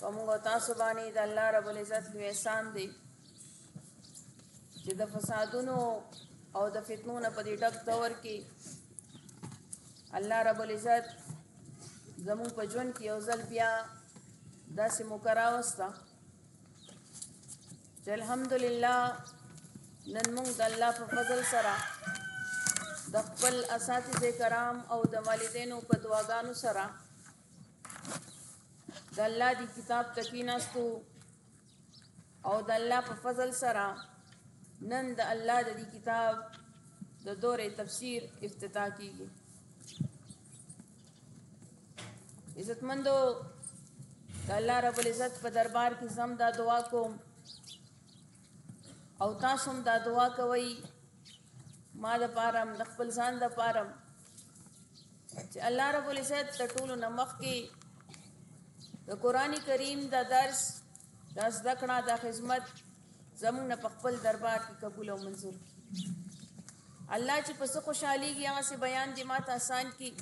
په موږ او تاسو باندې د الله رب العزت لوی احسان دی چې د فسادونو او د فتنو نه په دې ډک دور کې الله رب العزت زموږ په ژوند کې یو ځل بیا داسې موږ راوسته چې الحمدلله نن موږ د الله په فضل سره د خپل اساتذه کرام او د والدینو په دعاګانو سره د الله دی کتاب ته کیناستو او د الله په فضل سره نن د الله د دی کتاب د دورې تفسیر افتتاح کیږي عزتمندو د الله رب العزت په دربار کې زم دا دعا کوم او تاسو هم دا دعا کوئ ما دپاره هم د خپل ځان دپاره هم چې الله رب العزت د ټولو نه مخکې د قرآن کریم دا درس دا زده کړه دا خدمت زموږ نه په خپل دربار کې قبول او منظور کړي الله چې په څه خوشحالیږي هغسې بیان دې ما ته اسان کړي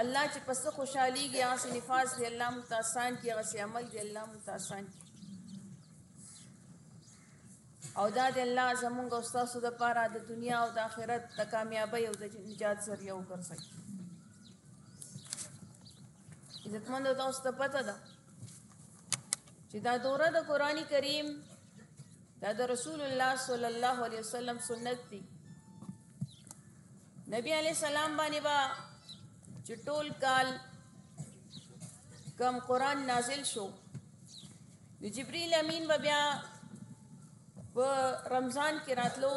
الله چې په څه خوشحالیږي هغسې نفاذ دې الله موږ ته اسان کړي هغسې عمل دې الله موږ ته اسان کړي او دا دې الله زمونږ او ستاسو د پاره د دنیا او د آخرت د کامیابۍ او د نجات ذریعه وګرځي عزتمند تاسو ته پته ده چې دا دوره د قران کریم دا د رسول الله صلی الله علیه وسلم سنت دی نبی علی سلام باندې با چې ټول کال کم قران نازل شو نو جبريل امين به بیا په رمضان کې راتلو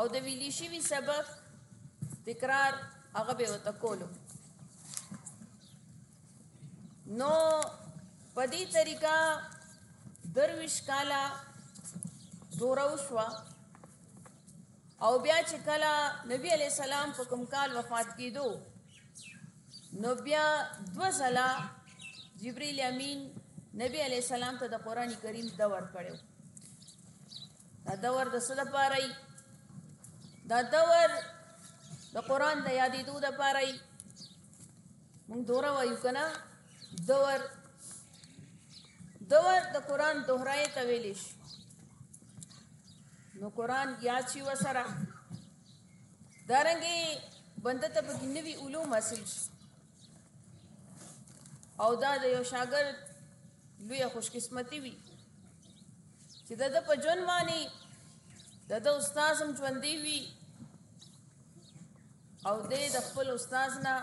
او د ویلی شوی سبق تکرار هغه به وته کولو نو په دې طریقه درویش کالا دوره وشوه او بیا چې کله نبی علی سلام په کوم کال وفات کیدو نو بیا دو ځله جبرئیل امین نبی علیه السلام ته د قران کریم دور کړو دا دور د څه لپاره ای دا دور د قران د یادېدو لپاره ای موږ دوره وایو کنه دور دور د قران دوهرای ته ویل شي نو قران یاد شي وسره دارنګي بنده ته پکې نوي علوم حاصل شي او دا د یو شاګرد لوی خوشقسمتي وي چې د د په ژوند باندې د د استاد هم ژوندې وي او د د خپل استاد نه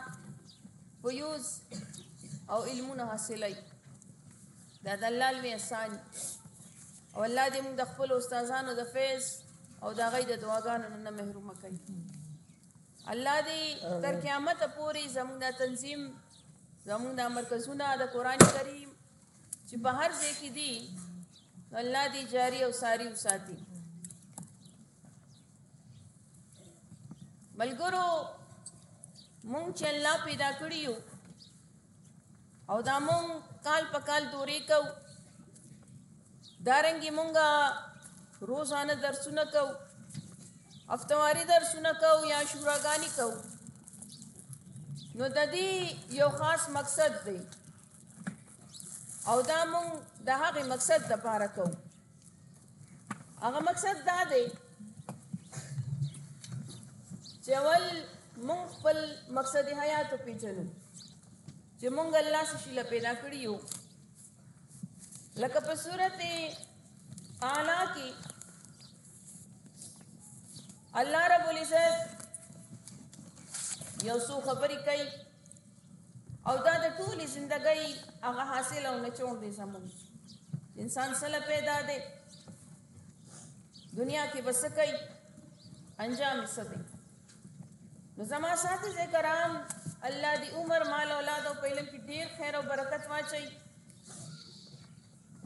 فیوز او علمونه حاصلای دا د الله لوی احسان او الله دې موږ د خپل استادانو د فیض او د غي د دعاګانو نه محروم کړي الله دې تر قیامت پورې زموږ د تنظیم زموږ د مرکزونه د قران کریم چې په هر ځای کې دي الله دې جاری او ساری وساتي ملګرو مونږ چې الله پیدا کړی یو او دا مونږ کال په کال دورې کوو دارنګې مونږ روزانه درسونه کوو هفتواري درسونه کوو یا شوراګانې کوو نو د دې یو خاص مقصد دی او دا مونږ د هغې مقصد لپاره کوو هغه مقصد دا دی چې اول مونږ خپل مقصد حیات پیژنو چې مونږ الله سشي له پیدا کړی یو لکه په صورت اعلی کې الله رب العزت یو څو خبرې کوي او دا د ټولي زندګۍ هغه حاصل او نچوړ دی زموږ انسان څه له پیدا دی دنیا کې به څه کوي انجام یې څه دی نو زما ساتي زه کرام الله دی عمر مال اولاد او پیلم کې ډیر خیر او برکت واچي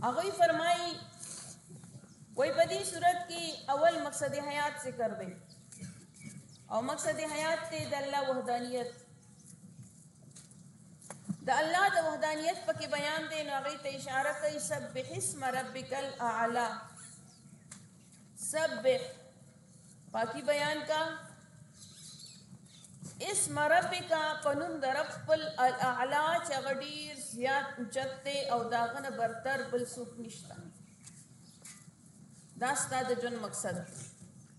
هغه فرمایي وای په دې صورت کې اول مقصد حیات ذکر دی او مقصد حیات ته د الله وحدانیت د الله د وحدانیت پکې بیان دی نو هغه ته اشاره کوي سبح اسم ربک الاعلى سبح پاکي بیان کا اسم ربک پنوم د رب خپل الاعلى چې غډیر زیات اوچت دی او داغنه برتر بل څوک نشته دا ستاسو د جون مقصد دی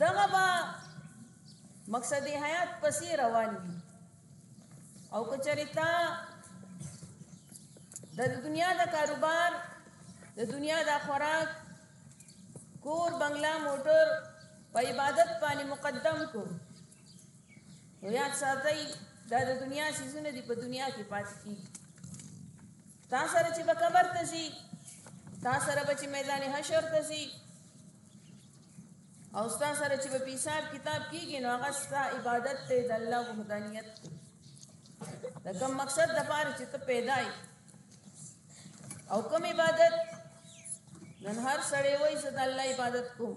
دغه با مقصد حیات پسې روان وي او که چېرې تا د دنیا د کاروبار د دنیا د خوراک کور بنگلا موټر په عبادت باندې مقدم کو نو یاد ساتئ دا د دنیا سیزونه دي په دنیا کې پاتې کیږي تا سره چې به قبر ته ځي تا سره به چې میدان حشر ته ځي او ستا سره چې په حساب کتاب کیږي نو هغه ستا عبادت ته د الله وحدانیت د کوم مقصد د پاره چې ته پیدای او کوم عبادت نن هر سړی وایي چې د الله عبادت کوم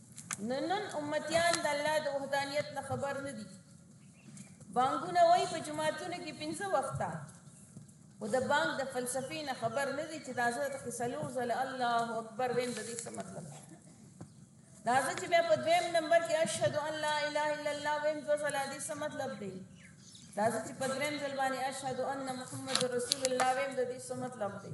نو نن امتیان د الله د وحدانیت نه خبر نه دي بانګونه وای په جماعتونو کې پنځه وخته او د بانګ د فلسفې نه خبر نه دي چې دا زه د قصلو زل الله اکبر ویم د دې څه مطلب دا زه چې بیا په دویم نمبر کې اشهد ان لا اله الا الله ویم دوه زل دې څه مطلب دی دا زه چې په دریم ځل باندې اشهد ان محمد رسول الله ویم د دې څه مطلب دی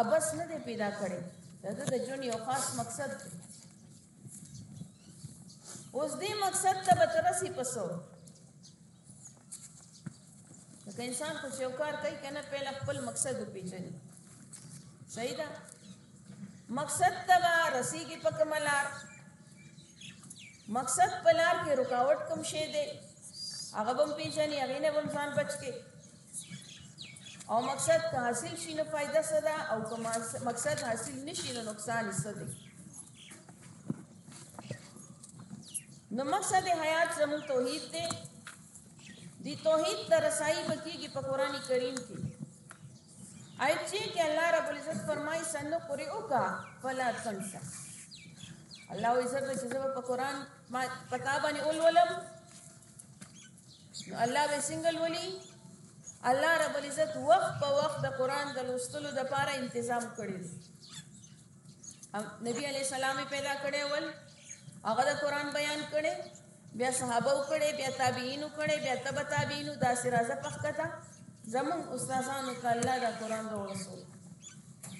عبث نه دی پیدا کړی دا د ژوند یو خاص مقصد دی اوس دې مقصد ته به ترسي پسو که انسان خو یو کار کوي کنه پیل خپل مقصد وپیژني صحیح ده مقصد ته به رسیږي په کومه لار مقصد په لار کې رکاوټ کوم شی دی هغه به هم پیژني هغې نه به هم ځان بچ کړي او مقصد که حاصل شي نو فائدہ څه ده او که مقصد حاصل نشي نو نقصان څه دی نو مقصد حیات زموږ توحید دی دی توحید ته رسایي بکیږي په قران کریم کې آیت چې کې الله رب العزت فرمایي سنو قرئو کا فلا تنسا الله عزت چې زما په قران ما پتا باندې اولولم نو الله به څنګه لولي الله رب العزت وخت په وخت د قران د لوستلو د پاره تنظیم کړی دی نبی علی السلام پیدا کړي ول هغه د قران بیان کړي بیا صحابه وکړي بیا تابعین وکړي بیا تبع تابعین دا سرازه پخکتا زمون استادانو ته الله دا قران دا ورسول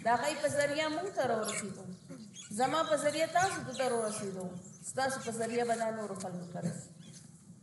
دا غي په ذریعہ مونږ ته ورسیدو زما په ذریعہ تاسو ته ورسیدو تاسو په ذریعہ بدانو ورخل کړی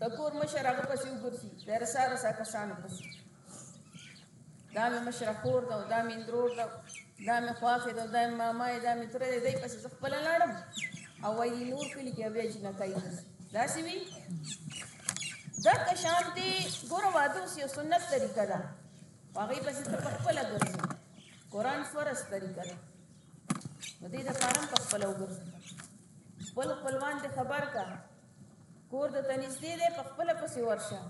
د کور مشر هغه پسې وګرځي د رسا رسا کسانو پسې دا مې مشره خور ده او دا مې اندرور ده دا مې خواښې ده دا مې ماما یې دا مې تره دی دی پسې زه خپله لاړم او وایي نور کلي کې بیا جنکۍ ده داسې وي دا که شان دی ګوره واده اوس یو سنت طریقه ده هغوی پسې ته په خپله ګرځي قرآن فرض طریقه ده نو دې دپاره هم په خپله وګرځي خپل خپلوان دې خبر کا کور د ته نږدې دی په خپله پسې ورشه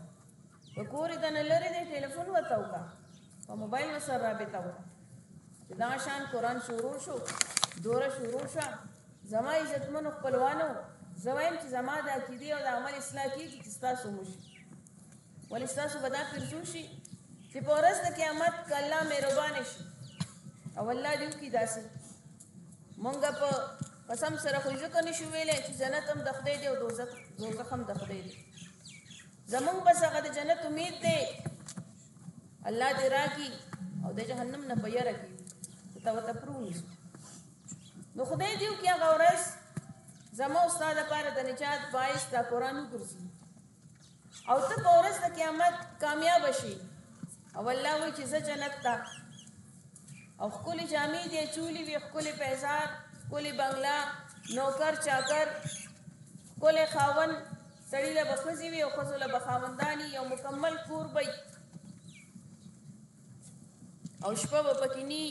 که کور د نه لرې دی ټیلیفون ورته وکړه په موبایل ورسره رابطه وکړه چې دغه شان قرآن شروع شو دوره شروع شوه زما عزتمنو خپلوانو زه وایم چې زما د عقیدې او د عمل اصلاح کېږي چې ستاسو موشي ولې ستاسو به دا پرزو شي چې په ورځ د قیامت که الله مهربان شي او الله دې وکړي داسې مونږ په قسم سره خو ځکه نشو ویلی چې جنت هم د خدای دی او دوزخ دوزخ هم د خدای دی زمونږ بس هغه د جنت امید دی الله دې راکړي او د جهنم نه په یره کړي ته ورته پرونی نو خدای دې وکړي هغه ورځ زما استاد لپاره د نجات باعث دا قرآن وګرځي او ته په ورځ د قیامت کامیاب شي او الله وی چې زه جنت ته او خپل جامې دې چولی وي خپل پیزار خپل بنگلا نوکر چاکر خپل خاون سړی له بخزي وي او خزو له بخاوندانی یو مکمل کور بي او شپه به پکې نی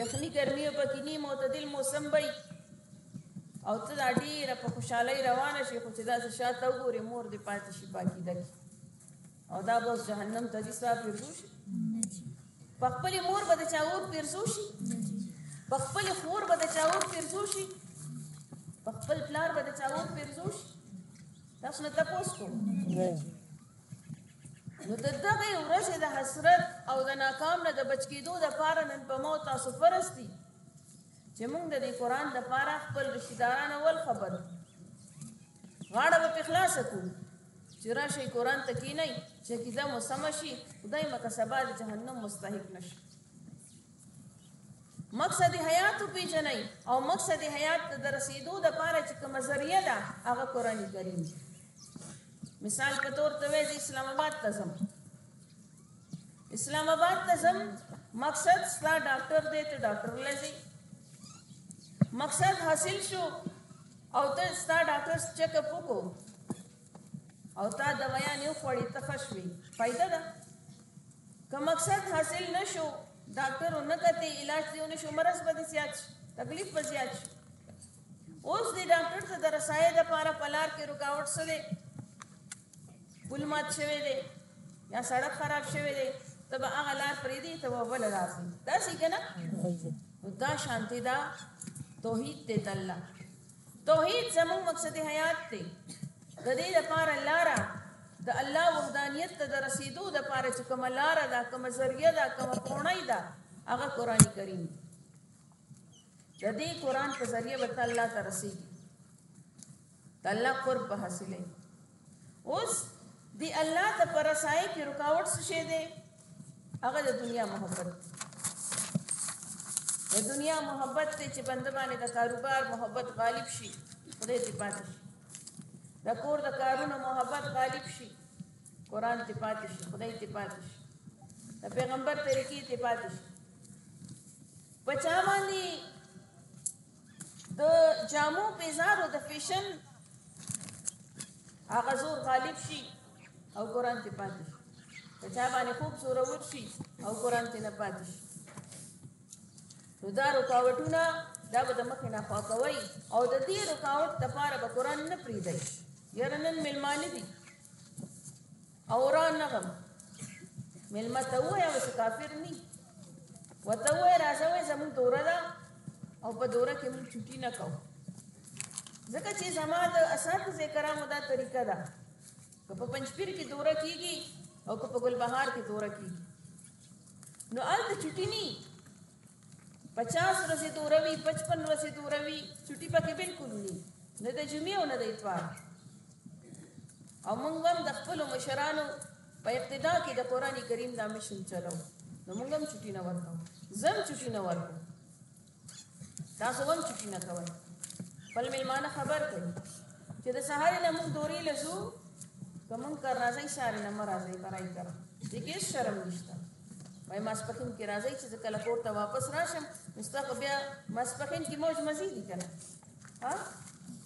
یخنی ګرمي به پکې نی معتدل موسم به او ته دا ډیره په خوشحالۍ روانه شي خو چې دا څه شاته وګورې مور دې پاتې شي پاکي دکې او دا به اوس جهنم ته دې ستا پرځو شي په خپلې مور به د چا اور پرځو شي په خپلې خور به د چا اور پرځو شي په خپل پلار به د چا اور پرځو شي تاسو نه تپوس کوم نو د دغې ورځې د حسرت او د ناکام نه د بچ کېدو دپاره نن په ما تاسو فرض دي چې موږ د دې قرآن دپاره خپل رشتهداران اول خبر غاړه به پرې خلاصه کړو چې راشئ قرآن ته کښېنئ چې عقیده مو سمه شي خدای مکه سبا د جهنم مستحق نه شي مقصد حیات وپېژنئ او مقصد حیات ته د رسېدو دپاره چې کومه ذریعه ده هغه قرآن کریم دی مثال په تور ته وې اسلام آباد ته زم اسلام آباد ته زم مقصد ستا ډاکټر دې ته ډاکټر لزی مقصد حاصل شو او ته ستا ډاکټر چیک اپ وکړو او تا دوايا نه خوړې ته خوشوي فائدہ ده که مقصد حاصل نشو ډاکټر نه کته علاج دی نشو مرز به زیات تکلیف به زیات شي اوس دې ډاکټر ته د رسایۍ لپاره په لار کې رکاوټ څه دی؟ پل مات شوی دی یا سړک خراب شوی دی ته به هغه لار پرېږدې ته به بله لار ځې داسې که نه نو دا شانتې دا توحید دی د الله توحید زموږ مقصد حیات دی د دې لپاره لاره د الله وحدانیت ته د رسیدو د پاره چې کومه لار ده کومه ذریعہ ده کومه پونای ده هغه قرآني کریم دی ددې قرآن په ذریعه به ته الله ته رسېږي د الله قرب به حاصلې اوس دی الله ته پر رسای کې رکاوټ څه شه دی هغه د دنیا محبت د دنیا محبت ته چې بند باندې د کاروبار محبت غالب شي خدای دې پاتې شي د کور د کارونو محبت غالب شي قران ته پاتې شي خدای ته پاتې شي د پیغمبر طریقې ته پاتې شي په چا باندې د جامو پیزارو د فیشن هغه زور غالب شي او قران ته پاتې شي په چا باندې خوب زور ورشي او قران ته نه پاتې شي نو دا رکاوټونه دا به د مخې نه خوا کوي او د دې رکاوټ لپاره به قران نه پریږدي یاره نن ملمانه دي اورا نغم ملما ته وای او کافر ني وته وای راځوي زموږ دوره دا او په دوره کې موږ چټي نه کوو ځکه چې زما د اساتذه کرامو دا طریقه ده که په پنځپیر کې دوره کیږي او که په ګلبهار کې دوره کیږي نو الته چټي نه پچاس ورځې دوره وي، پچپن ورځې دوره وي، چټي پکې بالکل ني، نه د جمعې او نه د اتوار. او موږ هم د خپلو مشرانو په اقتدا کې د قرآن کریم دا مشن چلو نو موږ هم چټي نه ورکو، زم چټي نه ورکو، تاسو هم چټي نه کوئ. خپل مېلمانه خبر کړئ چې د سهارې نه موږ دورې لزو که موږ کر راځئ سهارې نه مه راځئ برای کر دې کې هېڅ شرم نشته. وای ماسپخین کې راځي چې کله کور ته واپس راشم مستا خو بیا ماسپخین کې موج مزي دي کنه ها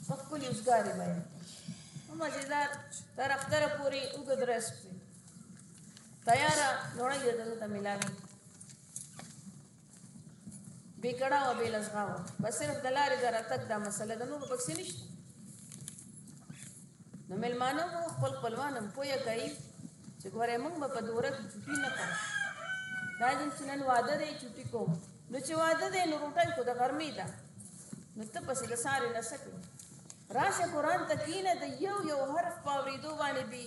خپل یوزګاری وای مزیدار تر اختر پوری وګد رس تیارا نوړی دې ته ملاوي بې کړاو او بې لزغا وه بس صرف د لارې د راتګ دا مسله ده نور پکې نشته نو ملمانه مو خپل خپلوان هم پوهه کوي چې ګوره موږ به په دوره کې چوټي نه کوو دا زم چې نن واده دی چوټي کوم نو چې واده دی نو روټۍ خو د غرمې ده نو ته پسې د سارې نه سکې راشه قرآن ته کینه د یو یو حرف په اورېدو باندې بي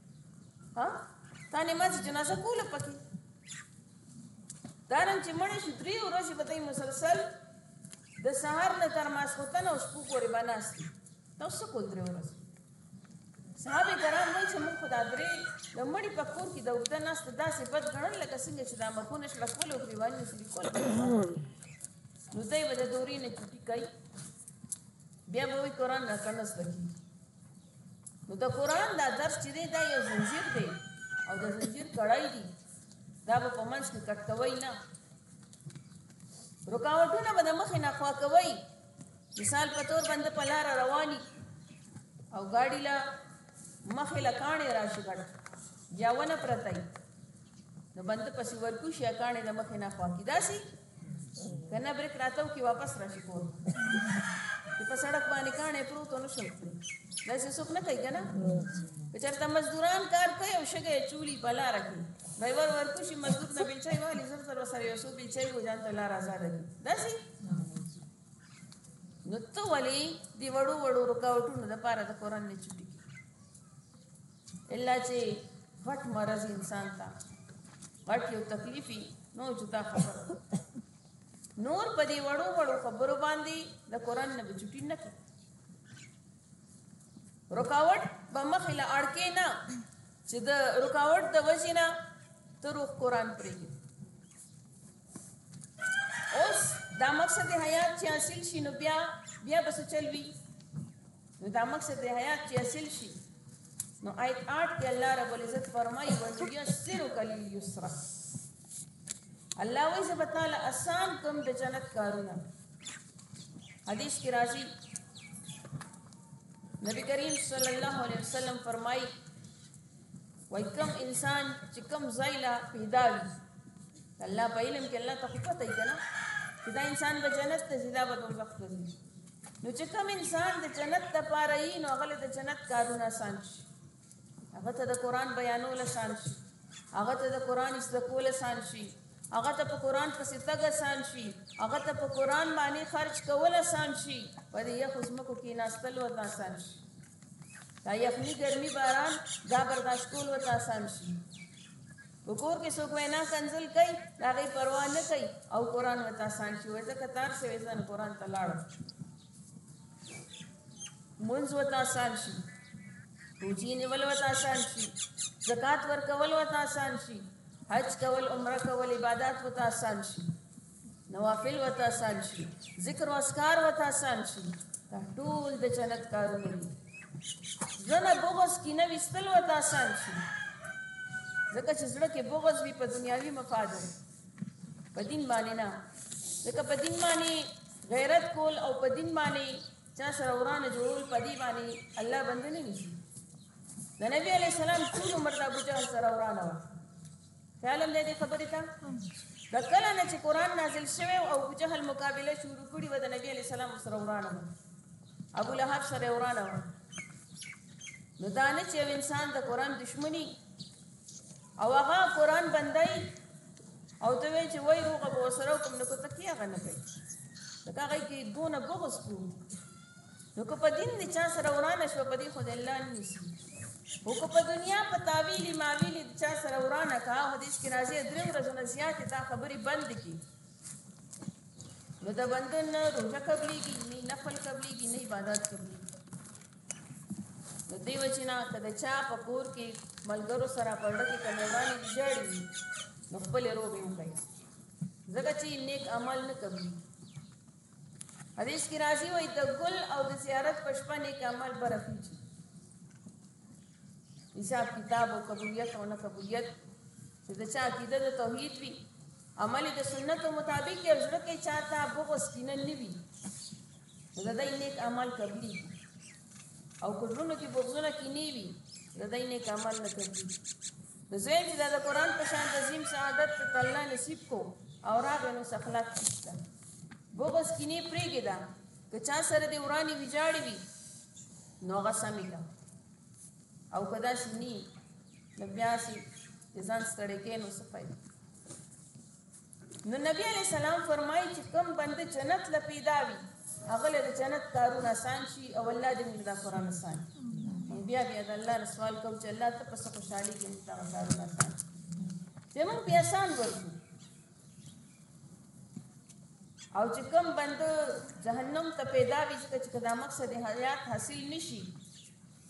ها تا نماز جنازه کوله پکې دارن چې مړ شي درې ورځې به دی مسلسل د سهار نه تر ماسخوتن او شپو پورې به ناست ته څه کول درې ورځې صحابه کرام وایي چې موږ خدا درې د مړي په کور کې د اوږده ناست داسې بد ګڼل لکه څنګه چې دا مکونه شله کول او ګریوان یې سړي کول نو دی به د دورې نه چټي کوي بیا به وایي قرآن راته نسته کېږي نو د قرآن دا درس چې دی دا یو زنجیر دی او د زنجیر کړای دی دا به په منځ کې کټ کوي نه رکاوټونه به د مخې نه خوا کوي مثال په تور باندې په لار رواني او ګاډي لا مخې له کاڼې راشي ګډ یا ونه پرتای نو باندې پسې ورکو شي کاڼې د مخې نه خوا کې داسي کنه بریک راتاو کی واپس راشي کور چې په سړک باندې کانې پروت نه شم دا څه څوک نه کوي کنه که چېرته مزدوران کار کوي او شګه چولی په لار کې به ور ورکو شي مزدور نه بلچای والی زر زر وسره یو سو بلچای و ځان ته لار آزاد دي دا څه نو ته ولی دی وړو وړو رکاوټونو د پاره د قران نه چټي الا چی غټ مرض وی انسان ته غټ یو تکلیف وی نو چې دا خبره وکړي نور په دې وړو وړو خبرو باندې د قران نه بچټی نه کی رکاوټ به مخې له اړکې نه چې د رکاوټ د وجې نه ته روح قران پرېږدي اوس دا مقصد حیات چې حاصل شي نو بیا بیا بس چلوي نو دا مقصد د حیات چې حاصل شي نو آیت 8 کې الله رب العزت فرمایي ونيسرو کل یسرا الله وایي چې تعالی آسان کوم د جنت کارونه حدیث کې راځي نبی کریم صلی الله علیه وسلم فرمایي وای کم انسان چې کم ځای لا پیدا وي الله په علم کې الله ته خو پته یې کنه چې دا انسان به جنت ته ځي دا به دوزخ ته ځي نو چې کم انسان د جنت لپاره یي نو هغه د جنت کارونه آسان شي هغه ته د قرآن بیانول آسان شي هغه ته د قرآن زده کول آسان شي هغه ته په قرآن پسې تګ اسان شي، هغه ته په قرآن باندې خرچ کول اسان شي، په دې یخو ځمکو کېناستل ورته اسان شي، دا یخني، ګرمي، باران دا برداشت کول ورته اسان شي. په کور کې څوک وینا کنځل کوي د هغې پروا نه کوي او قرآن ورته اسان شي، وایي زه کتار شوی ځان قرآن ته لاړم. منځ وته آسان شي روزي نیول وته آسان شي زکات ورکول وته آسان شي حج کول عمره کول عبادت وته آسان شي نوافل وته آسان شي ذکر او اسکار وته آسان شي دا ټول د جنت کارونه دي زنه بغض کې نه وستل وته آسان شي ځکه چې زړه کې بغض وي په دنیاوي مفاد په دین باندې نه ځکه په دین باندې غیرت کول او په دین باندې چا سره ورانه جوړول په دې باندې الله بنده نه نیسي د نبی علی السلام ټول عمر د ابو جهل سره ورانه و خیال هم دې خبرې ته د کله نه چې قران نازل شوی او ابو جهل مقابله شروع کړي و د نبی علی سلام سره ورانه ابو لهب سره ورانه نو دا نه چې انسان د قران دشمنی او هغه قران بندای او ته وی چې وای روغه به سره کوم نو ته کیه غنه کوي دا هغه کې دونه بغض کوم نو که په دین دي چا سره ورانه شو په دې خو د الله نیسی او که په دنیا په تاویل ماویل دي چا سره ورانه کا حدیث کې راځي درې ورځې نه زیات تا خبري بند کی نو دا بندن روزه قبليږي نه نفل قبليږي نه عبادت قبليږي د دې وجې نه که د چا په کور کې ملګرو سره په ډکې کمیوړانې ویجاړې وي نو خپلې روبې هم کوي ځکه چې نیک عمل نه کوي حدیث کې راځي وای د ګل او د زیارت په شپه نیک عمل برخیږي حساب کتاب او قبولیت او نه قبولیت چې د چا عقیده د توحید وي عمل د سنت مطابق یې زړه کې چاته بغوس کینه نه وي نو د دوی نیک عمل قبلېږي او که زړونو کې بغزونه کینې وي د دوی نیک عمل نه قبلېږي نو زویم چې دا د قرآن په شان د زیم سعادت ته الله نصیب کو او راغی نو سخلات نشته بغز کینې پرېږې ده که چا سره دې ورانې ویجاړې وي نو هغه سمې ده او که داسې نی نو بیا سي ځان ستړی کې نو څه فایده نو نبی علیه السلام فرمایي چې کوم بنده جنت له پیدا وي هغه له د جنت کارونه اسان شي او الله دې موږ دا قرآن اسان بیا بیا د الله نه سوال کوو چې الله ته په څه خوشحالي کې موږ دغه کارونه اسان چې موږ بیا اسان ورکړو او چې کوم بنده جهنم ته پیدا وي ځکه چې دا مقصد حیات حاصل نشي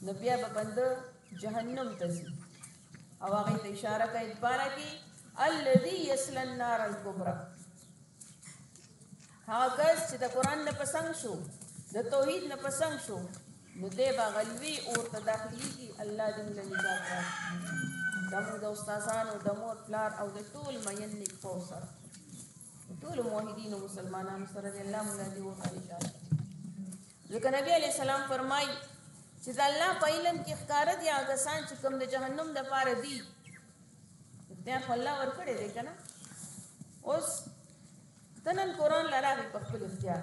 نو بیا به بنده جهنم ته ځي او هغه ته اشاره کوي بارا کې الذي يسل النار الكبرى هغه کس چې د قران نه پسنګ شو د توحید نه پسنګ شو نو دې بغلوي او ته داخلي کی الله دې موږ نجات راکړي دمو د استادانو د مور پلار او د ټول مین نیک پوسر ټول موحدین مسلمانانو سره دې الله موږ دې وکړي ځکه نبی علیه السلام فرمايي چې د الله په علم کې ښکاره دي هغه کسان چې کوم د جهنم د پاره دي اختیار خو الله ورکړی دی کنه اوس تنن قران لراغي په خپل اختیار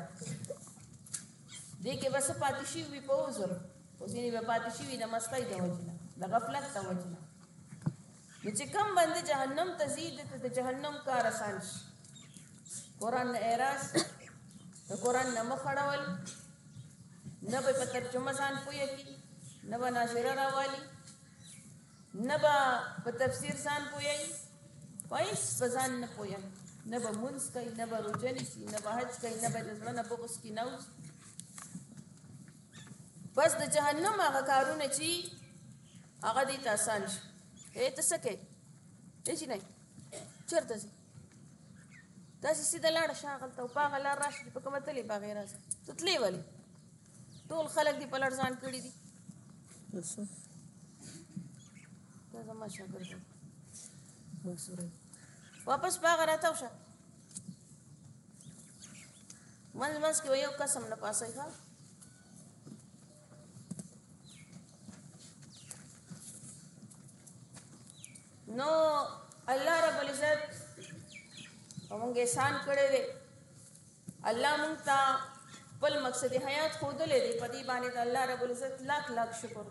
دې کې بس پاتې شي وي په وزر اوس یې پاتې شي وي د مستۍ د وجنه د غفلت د وجنه نو چې کوم بنده جهنم ته ځي د ته د جهنم کار اسان شي قرآن نه اعراض د قرآن نه مخ اړول نه به په ترجمه ځان پوهه کي نه به ناظره راوالي نه به په تفسیر ځان پوهه یي په هېڅ په ځان نه پوهه نه به مونځ کوي نه به روژه نیسي نه به حج کوي نه به د زړه نه بغض کي نه اوسي بس د جهنم هغه کارونه چې هغه دې ته اسان شي اې ته څه کوې ای جینۍ چېرته ځې داسې سیده لاړه شه هغلته او په هغه لار راشه چې په کومه تلې په هغې راځه ته تلې ولې ټول خلک دې په لړزان کړي دي دا زما شاګرد واپس په هغه راتاو شه منځ منځ کې یو قسم نه پاسئ ښه نو الله رب العزت په موږ احسان کړی دی الله موږ ته خپل مقصد حیات ښودلی دی په دې باندې د الله رب العزت لاک لاک شکر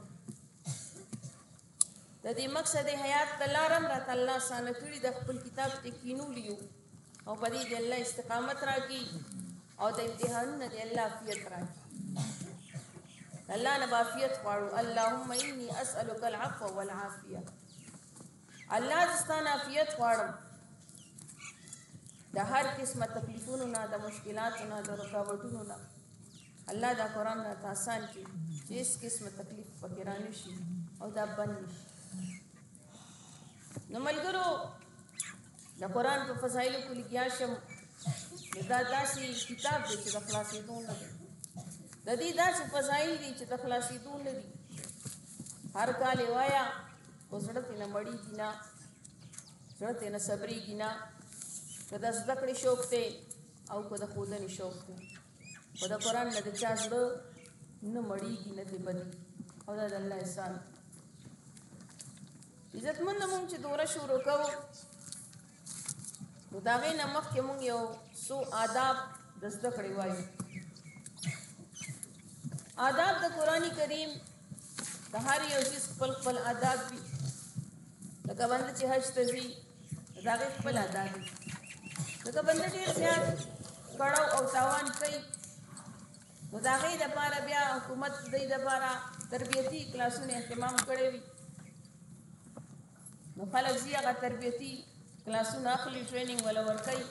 د دې مقصد حیات ته لارم راته الله سانه کړي د خپل کتاب ته کینولیو او په دې دې الله استقامت راکړي او د امتحانونو دې الله عافیت راکړي الله نه عافیت غواړو اللهم انی اسالک العفو والعافیه الله دستان عافیت غواړم د هر قسمه تکلیفونو نه د مشکلاتو نه د رکاوټونو نه الله دا قران را آسان کړي چې اس قسمه تکلیف پکې رانه شي او دا بند شي نو ملګرو د قران په فضایلو کې لګیا شم دا داسې کتاب دی چې د خلاصېدو نه دی د دې داسې فضایل دي چې د خلاصېدو نه دي هر کال یې وایا خو زړه ترې نه مړېږي نه زړه ترې نه صبرېږي نه که د زده کړې شوق دی او که د ښودنې شوق دی خو د قرآن نه د چا زړه نه مړېږي نه ترې بدېږي او دا د الله احسان دی عزتمند مونږ چې دوره شروع کوو نو دا غي نه مخکې مونږ یو سو آداب د زده کړې وایو آداب د قرآني کریم د هر یو شي خپل خپل آداب دي لکه باندې چې حج ته ځي دا غي خپل آداب دي لکه باندې ډیر زیات کړه او تاوان کوي نو د هغې لپاره بیا حکومت د دوی لپاره تربیتي کلاسونه اهتمام کړی وي نو خلک ځي هغه تربیتي کلاسونه اخلي ټریننګ ولا ورکوي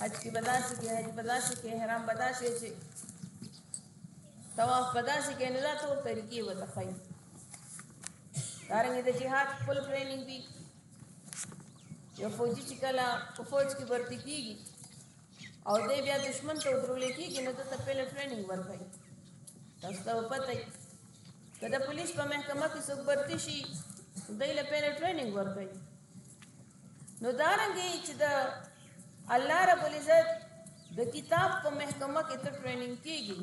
حج کې به داسې کې حج به داسې کې احرام به داسې چې طواف به داسې کې نو دا ټول طریقې ورته ښایي دارنګه د جهاد خپل ټریننګ دی یو فوجي چې کله په فوج کې ورته کیږي او دې بیا دشمن ته ودرول کېږي نو ته پهله ټریننګ ورکړي تاسو ته پته که د پولیس په محکمه کې څوک برتی شي دوی له پهله ټریننګ ورکړي نو دارنګې چې د الله رب العزت د کتاب په محکمه کې ته ټریننګ کېږي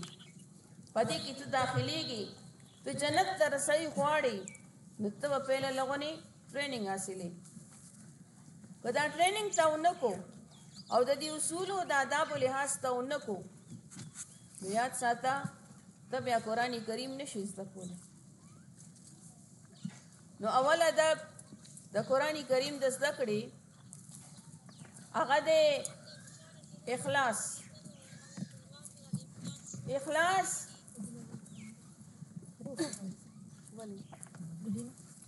په دې کې ته داخليږي ته جنت ته رسي غواړي نو ته پهله لغونی ټریننګ حاصلې که دا ټریننګ ته ونکو او د دې اصول او د آداب لحاظ ته ونکو نو یاد ساته ته بیا قران کریم نشي زده کولی نو اول ادب د قران کریم د زده کړې هغه د اخلاص اخلاص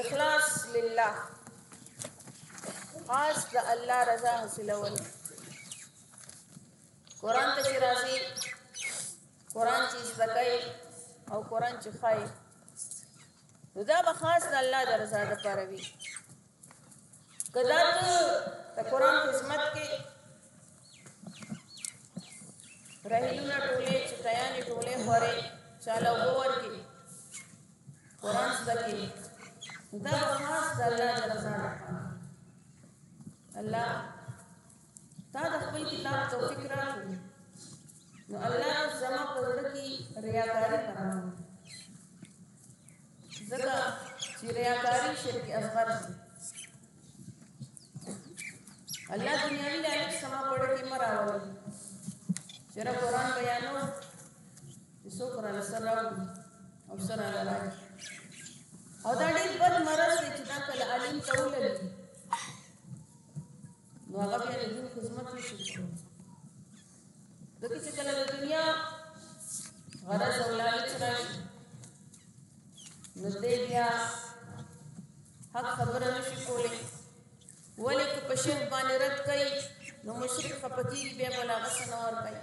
اخلاص لله خاص د الله رضا حاصلول قران ته چې راځي قران چې زکای او قران چې خای نو دا به خاص د الله د رضا لپاره وي کدا ته د قران خدمت کې رهیلونه ټولې چې تیانې ټولې خورې چاله وګور کې قران زکه دا خاص د الله درزان الله تا د خپل کتاب توفیق راکړي نو الله زما په زړه کې ریاکاري نه ځکه چې ریاکاری شرک اصغر دی الله دنیاوی لایق سما پړ کې مراولي چې را قرآن بیانو چې څو قرآن سره راوړي او سره راځي او دا ډېر بد مرض دی چې دا کله عالم ته ولګي نو هغه بیا د دین خدمت نه شي کولی، ځکه چې کله د دنیا غرض او لالچ راشي، نو دی بیا حق خبره نه شي کولی. ولې که په شرک باندې رد کوي، نو مشرک خفه کېږي، بیا به له هغه څه نه ورکوي.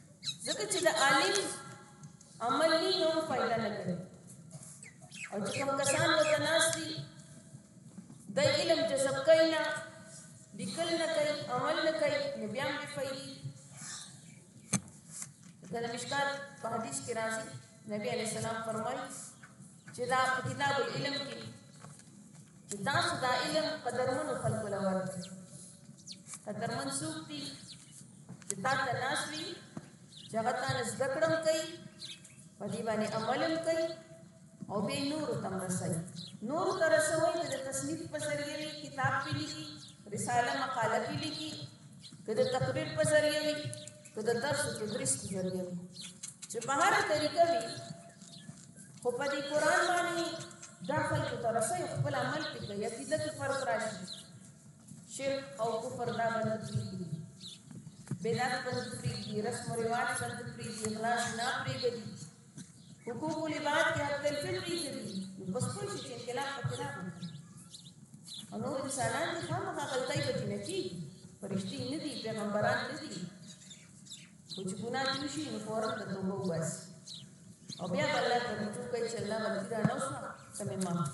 ځکه چې د عالم عمل نی نو فائدہ نه کوي او چې کوم کسان ورته ناست دي د علم جذب کوي نه لیکل نه کوي عمل نه کوي نو بیا هم بې فایدې د مشکات په حدیث کې راځي نبی علیه السلام فرمایي چې دا په کتاب العلم کې چې تاسو دا علم قدرمنو خلکو له ورکړئ قدرمن څوک دي چې تا ته ناست وي چې هغه تا نه زده کړه هم کوي په دې باندې عمل هم کوي او بیا نورو ته هم رسوي نورو ته رسوي که د تصنیف په ذریعه وي کتاب پې لیکي رساله مقاله پې لیکي که د تقریر په ذریعه وي که د درس و تدریس په ذریعه وي چې په هره طریقه وي خو په دې قرآن باندې دا خلکو ته رسوي خپل عمل پې کوي عقیده کې فرق راشي شرک او کفر دا به نه پرېږدي، بدعت به نه پرېږدي، رسم و رواج به نه پرېږدي، غلا زنا پرېږدي، حقوق العباد کې هر ځای فلم پرېږدي، نو بس پوه شي چې انقلاب په خلاف وکړي او نور انسانان دي خامخا غلطۍ به دې نه کېږي، فرشتې نه دي، پیغمبران نه دي، خو چې ګناه دې وشي نو فورا به توبه وباسي او بیا به الله ته رجوع کوي چې الله غلطي رانه وشوه ته مې معاف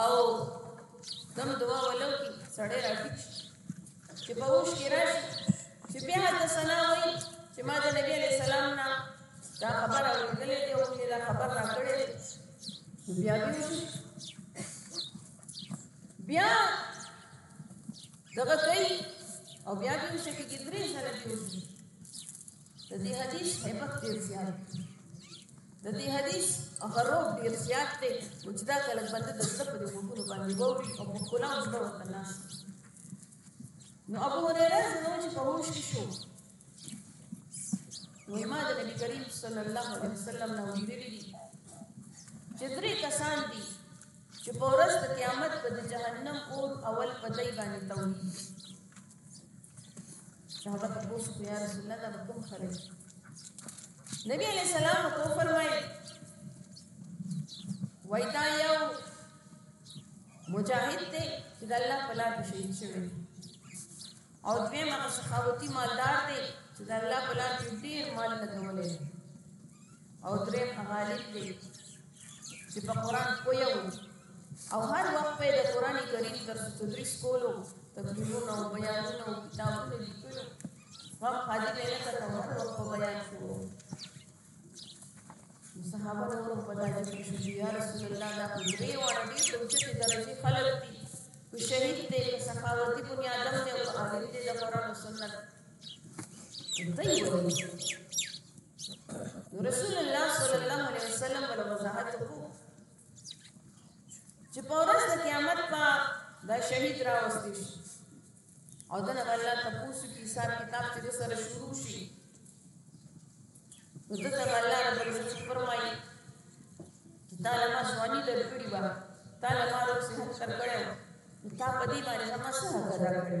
او دم دعا ولو کی سړی راټیټ چې په هوش کې راشي چې بیا د سنا وایي چې ما د نبی علی سلام نه دا خبر اورېدلې دی او چې دا خبر را کړې دی بیا به شي بیا دغه کوي او بیا به شي کې درې سره دی د دې حدیث هیبت ډیر زیات د دې حدیث هغه روح ډیر زیات دی او چې دا کله بنده د زړه په دې وګونو باندې ووري او په کلا او زړه ورته ناس نو ابو هريره زنو چې په هوش کې شو نو ما د نبی کریم صلی الله علیه وسلم نو ویلي دي چې درې کسان دي چې په ورځ د قیامت په جهنم اور اول په دای باندې توي د هغه ته پوښتنه کوي یا رسول الله دا کوم خره نبی علیہ السلام تو فرمایي وای دا یو مجاهد دی چې د الله په لار کې شهید شوی او دویم هغه سخاوتي مالدار دی چې د الله په لار کې ډیر مال لګولی او دریم غالب دی چې په قران پوی وو او هر وخت په د قران کریم تر تدریس کولو تقریرونه او بیانونه او کتابونه لیکلو هم خالي به نه کړو هر وخت په بیان شو صحابه نور په دغه کې شو چې یا رسول الله دا په دې وړه دې ته چې درجه خلل دي کو شهید دې کو سخاوتي بني آدم دې او عالم دې د قران او سنت دی وایي رسول الله صلی الله علیه وسلم ول وضاحت کو چې په ورځ د قیامت په دا شهید راوستي شي او دنه الله تاسو کې حساب کتاب چې سره شروع شي نو دته الله رب العزت فرمایي دا لما ځواني درکړي وا تا لما روح صحت درکړي تا په دې باندې زما څه حق ادا کړی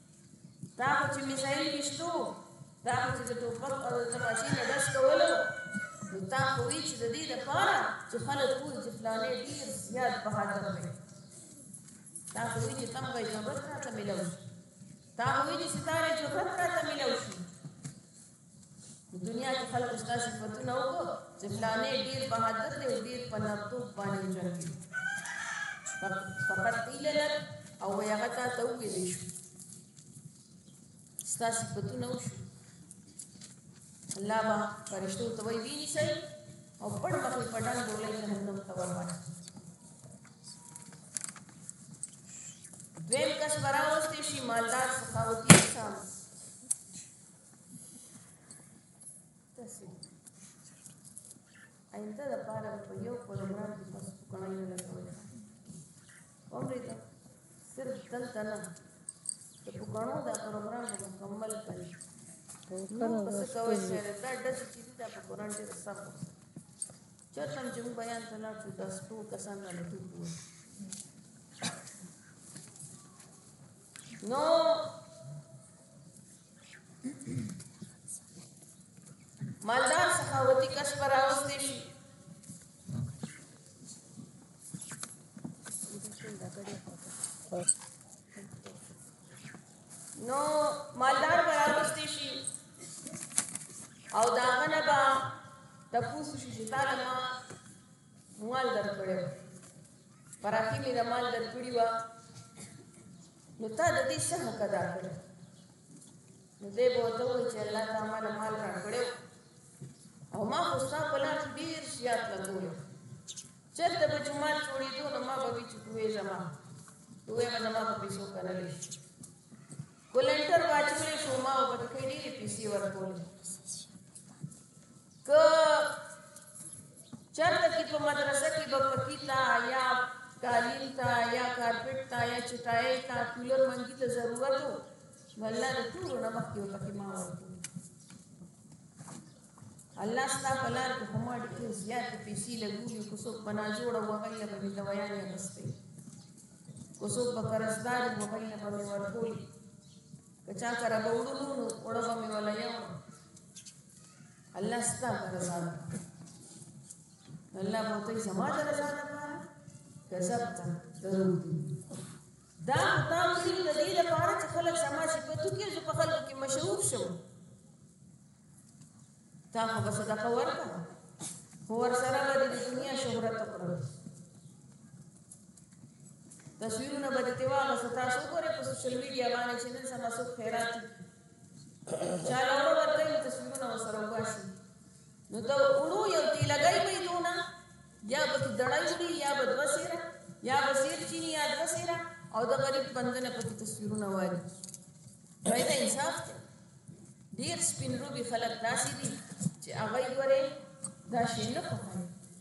دا خو چې میزایل ویشتو دا خو چې د ټوپک او د تماشې نه ډش کولو نو تا خو وی چې د دې لپاره چې خلک وایي چې فلانې ډیر زیات بهادر دی تا خو وی چې تم به ضرورت راته ملو تا خو وی چې ستاره ضرورت راته ملو شي په دنیا کې خلکو ستا صفتونه وکړو چې فلانې ډیر بهادر دی او ډیر په نرتوب باندې جنګي فقط قیل لک او وی هغه تا ته وویلی شو ستا صفتونه وشو الله به فرشتو ته وایي ویني سئ او پړ مخې په ډنګ ډولۍ جهنم ته ورواړي دویم کس به راوستی شي مالدار سخاوتي انسان تاسو آینده د پاره په یو پروګرام کې تاسو کومه نه لګوي عمرې ته صرف دلته نه د پکړو دا پروګرام مکمل کړي نو پس کوي چې دا د چې دا په قران کې سم چرته چې موږ بیان ته لاړ شو تاسو ټول کسان نه لټو نو مالدار سخاوتي کس پر راوستي شي نو مالدار پر راوستي شي او دا غنه با تپوس شي چې تا ما مال درکړو پراتی می د مال درکړي وا نو تا د دې څه حق ادا کړی؟ نو دی به ورته ووایي چې الله تا ماله مال راکړی او ما خو ستا په لار کې ډېر زیات لګولی چېرته به جومات جوړېدو نو ما به وي چې کوې زما کوې به زما په پیسو کرلی شي کولنټر به اچولی شو ما به پکې ډېرې پیسې ورکولې که چرته کی په مدرسه کی به پکی ته یا قالین ته یا کارپټ ته یا چټای ته کولر منګی ته ضرورت وو نو الله د ټول نه مخکې وته کی ما ورکو الله ستا پلار کې کومه ډېر زیات پیسې لګولې کو څوک بنا جوړ او غیله به د ویان غسته کو څوک به قرضدار او غیله به ورکول کچا سره به وړو نو وړو به ولا یو الله ستا په رضا ده الله موته زما د رضا لپاره کذب ته ضرور دي دا متام صرف د دې لپاره چې خلک سما صفاتو کې زه په خلکو کې مشهور شم تا خو بس دا خبر ده خو ور سره به د دنیا شهرت وکړو تصویرونه به د تیوانو ستاسو ګوره په سوشل میډیا باندې چې نن سما څوک خیرات چا له وړو ورکړي تصویرونه ورسره وباسي نو د وړو یو تیلګی به یې دونه یا به کې دړی وړي یا به دوه سیره یا به سیر چیني یا دوه سیره او د غریب بندنه پکې تصویرونه واري وای دا انصاف دی ډیر سپین روبي خلک داسې دي چې هغه ګوره دا شي نه خوښوي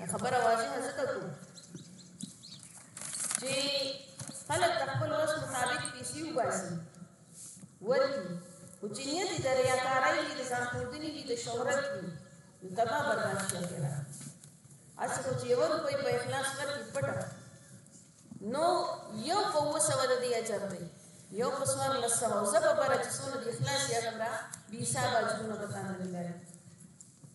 دا خبره واضحه ځکه کوو چې خلک د خپل وس مطابق پیسې وباسي ورکړي خو چې نیت یې د ریاکارۍ وي د ځان ښودنې وي د شهرت وي نو تباه برباد شي اخره هسې خو چې یوه روپۍ په اخلاص ورکړي پټه نو یو په اووه سوه د دې اجر دی یو په څوارلس سوه او زه به بره چې څونه د اخلاص یې هغه به بېحسابه اجرونه به تا نه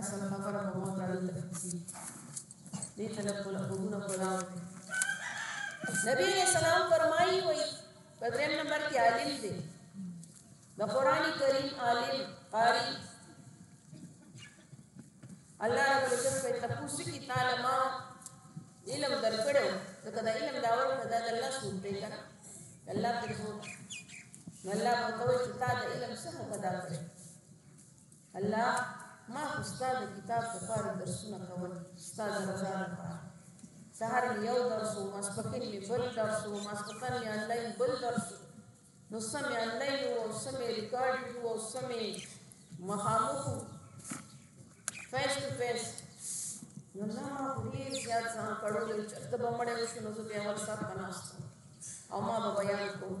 اصل خبره په مور ده دلته فکسي دې ته لږ غوږونه کولاو نبی علیہ السلام فرمایي وي په دریم نمبر کې عالم دی د قران کریم عالم قاری الله رب العزت په تپوس کې تعالی ما علم درکړو ځکه دا علم دا ورته د الله سود دی کنه الله په سود الله په توجه تا د علم څخه پدار کړی الله ما خو ستا د کتاب د پاره درسونه کول ستا د رضا لپاره سهار مې یو درس و ماسپښین مې بل درس و ماسپښین مې انلاین بل درس نو څه مې انلاین و او څه مې ریکارډ و او څه مې مخامخ و فیس ټو فیس نو الله ما خو ډېر زیات ځان کړولی چېرته به مړی وشو نو زه بیا ورسره ته ناست او ما به بیان کوم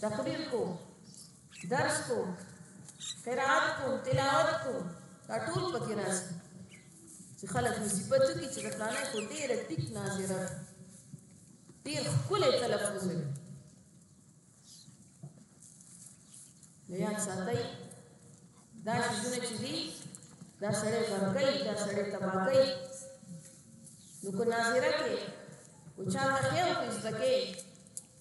تقریر کوم درس کوم قرائت کوم تلاوت کوم دا ټول پکې راځي چې خلک مصیبت کې چې د پلانې کو ډیر ټیک ناظره ډیر خپل تلفظ وي بیا ساتي دا شونه چې دي دا سره ورګي دا سره تباګي نو کو ناظره کې او چا ته یو کس بکې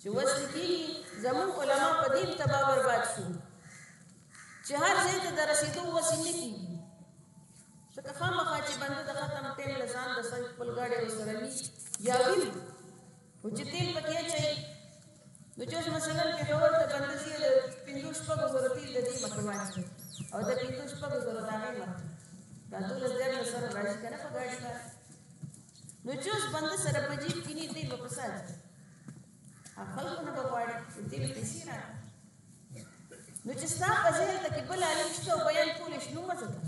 چې اوس چې کېږي زموږ علما په دې تباه برباد شو چې هر ځای ته د رسېدو وسې نه کېږي ځکه خامخا چې بنده د ختم ټیم له ځان د سر خپل ګاډی ورسره ني یا وي خو چې تیل پکې اچوي نو چې اوس مثلا پېښور ته بنده ځي د پنځو شپږو زرو تیل د دې مخې واچوي او د پنځو شپږو زرو د هغې مخې دا دولس دیارلس زره راځي که نه په ګاډي باندې نو چې اوس بنده سره په جیب کې نه دی په پسا چې خلکو نه بغواړي دې به پیسې را نو چې ستا په ذهن ته کې بل عالم شته او بیان کول شي نو مزه ده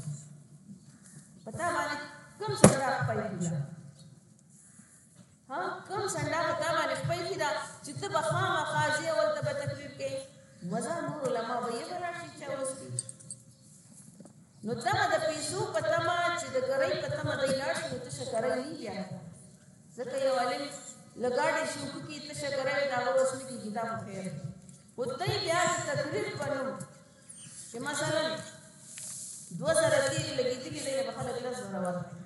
پتا باندې کوم سره را پای کیږي ها کوم سنډا په تا باندې پای کیدا چې ته به خامخا ځې ولته به تکلیف کې مزه نور علما به یې براشي چې اوس نو دغه د پیسو په تمه چې د کرۍ په تمه دی لاړ شي نو تشه کرۍ نه بیا ځکه یو عالم لګاډې شي خو کې تشه کرۍ دا اوس نه کیږي دا په خیر خو دی بیا د تقریر په نوم چې مثلا دوه زره تیل لګېدلي دی به خلک لس زره ورکړي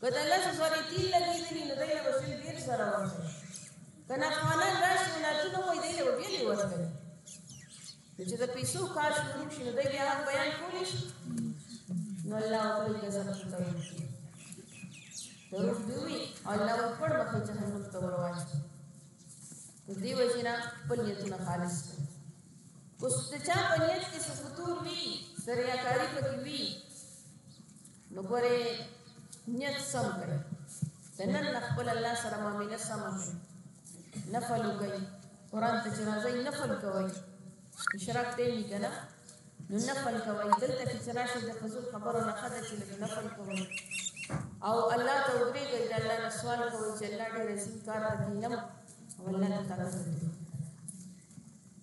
که د لس زره تیل لګېدلي نو دی به شل ډېر زره ورکړي که نه افغانان راشي ولایتونه وایي دی به بیا ورکړي ته چې د پیسو کار شروع شي نو دی بیا هم بیان کولی شي نو الله ورته د زمت ته وایي ته روح دی وي او الله ور پړ مخې جهنم ته ور واچي نو دی وجه نه خپل نیتونه خالص کړي اوس د چا په نیت کې څه فتور وي د ریاکاري پکې وي نو ګورې نيت سم کړئ د نن نه خپل الله سره معامله سمه کړئ نفل وکړئ قران ته چې راځئ نفل کوئ اشراق ټیم یې کنه نو نفل کوئ دلته چې چې راشي د فضول خبرو نه خده چې نفل کوئ او الله ته ودرېږئ د الله نه سوال کوئ چې الله ډېر عظیم کار راکړي نم او الله ته تاسو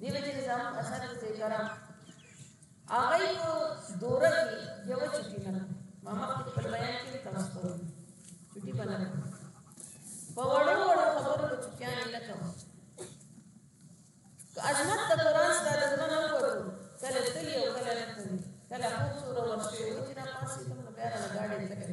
دی وجه نه زموږ اساتذه کرام هغه په دوره کې یو چټي نه ما مخکې خپل بیان کې تاسو ته چټي بنل په وړو وړو خبرو کې چټیان نه کوم که عظمت د قران سره د زمانه وکړو کله تلی او کله نه تلی کله خوب سره ورشي او چې نه پاسې کوم بیا نه گاډي تکل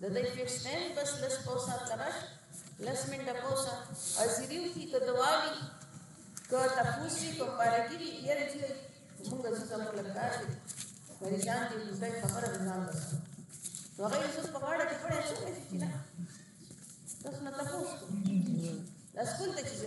د دی فیکس مین بس لس پوسا تراش لس منډه پوسا ازیری وکي که دوالی که تپوسی که مبارکی وی یره جی مونږ زو زموږ لکار دی مریضان دی مونږ خبره ځان بس نو هغه یې څه په غاړه کې پړې څه کوي چې نه تاسو نه تاسو دا سکول ته چې ځه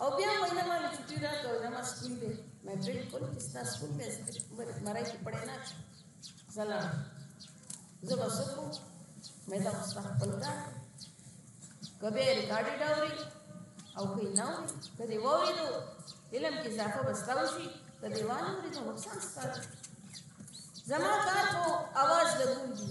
او بیا وای نه مال چټي راکو نه ما سکول به مې بالکل کستا سکول به مرای کې پړې نه زلان زبا سکو مې دا مست خپل کا کبه ریکارډي ډاوري او کوي نه وي کدي ووري دو علم کې اضافه بستاو شي کدي وانه وري ته نقصان ستاره زما کار خو اواز لګول دي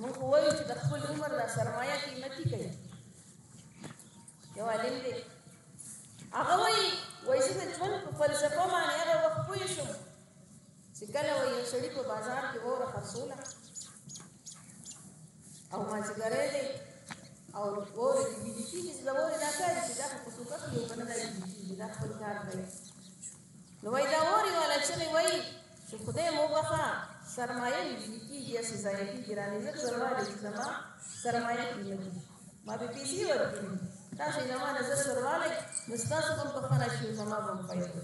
موږ خو وایو چې د خپل عمر دا سرمایه قیمتي کوي یو عالم دی هغه وایي وایي چې د ژوند په فلسفه باندې هغه وخت پوه شوم چې کله وایي یو سړي په بازار کې وره خرڅوله او مازیګری دی او وره کې بیدي کېږي چې د وره دا کار چې دا خو په سوکه کې یو کنه دا بیدي کېږي دا خپل کار دی نو وای دا وری والا چغې وای چې خدای مو بخا سرمایه ویلي کېږي یا چې ضایع کېږي رانې زر زر وایي چې زما سرمایه قیمتي ما به پیسې ورکړي تاسو یې زما نه زر زر والی نو ستاسو به هم په خپله شي زما به هم پیدا شي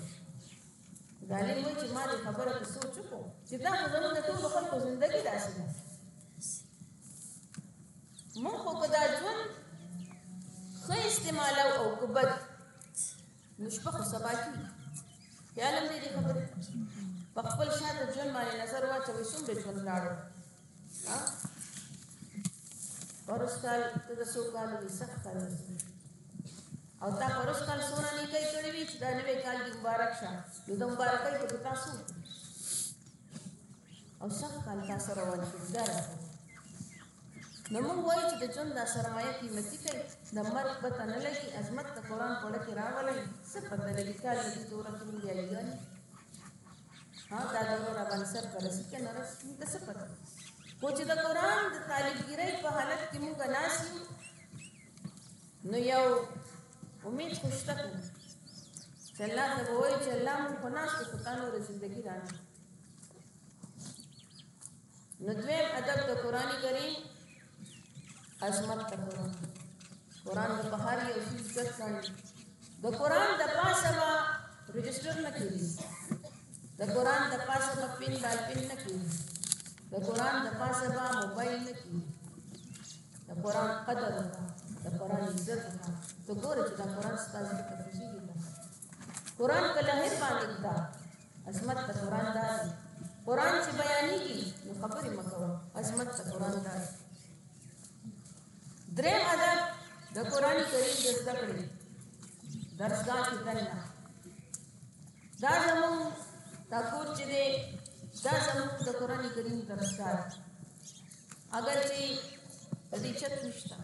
ظالم وایي چې ما دې خبره په سوچ وکړو چې دا خو زموږ د ټولو خلکو زندګي داسې ده موږ خو که دا ژوند ښه استعمالو او که بد نشپه خو سبا کی خیالم دې خبرې په خپل شاته ژوند باندې نظر واچوي څومره ژوند لاړو پرستال ته د څو کالو وي سخت کار او تا پرستال سونه نه کوي کړی وي چې دا نوې کال دی مبارک شه نو د مبارکۍ په تاسو او سخت کال تاسو روان شي دا راځي نو موږ وایو چې د ژوند دا سرمایه قیمتي کړئ، د مرګ پته نه لګي، عظمت د قرآن په ړه کې راولئ، څه پته لګي کال د دې دوره کې موږ یاریګان یو، ها دا دوره راباندې سر ته رسي که نه رسي، موږ ته څه پته، خو چې د قرآن د طالبګیرۍ په حالت کې موږ ناست یو، نو یو امید خو شته که نه، چې الله ته به وایو چې الله موږ خو ناست یو، خو تا نوره زندګي رانه نو دویم ادب د قران کریم عظمت ته قران قران د بهار یو عزت ګڼي د قران د پاسه ما رجسٹر نه کیږي د قران د پاسه په پین بال پین نه کیږي د قران د پاسه په موبایل نه کیږي د قران قدر د قران عزت ته ګوره چې د قران ستاسو ته کیږي قران کله هر باندې دا عظمت د قران دا دی قران چې بیانېږي نو خبرې مکوه عظمت د قران دا دی درې ماده د قران کریم د زده کړې درسګاه کې دننه دا زموږ دا کور چې دی دا زموږ د قران کریم درسګاه اگر چې د دې چت نشته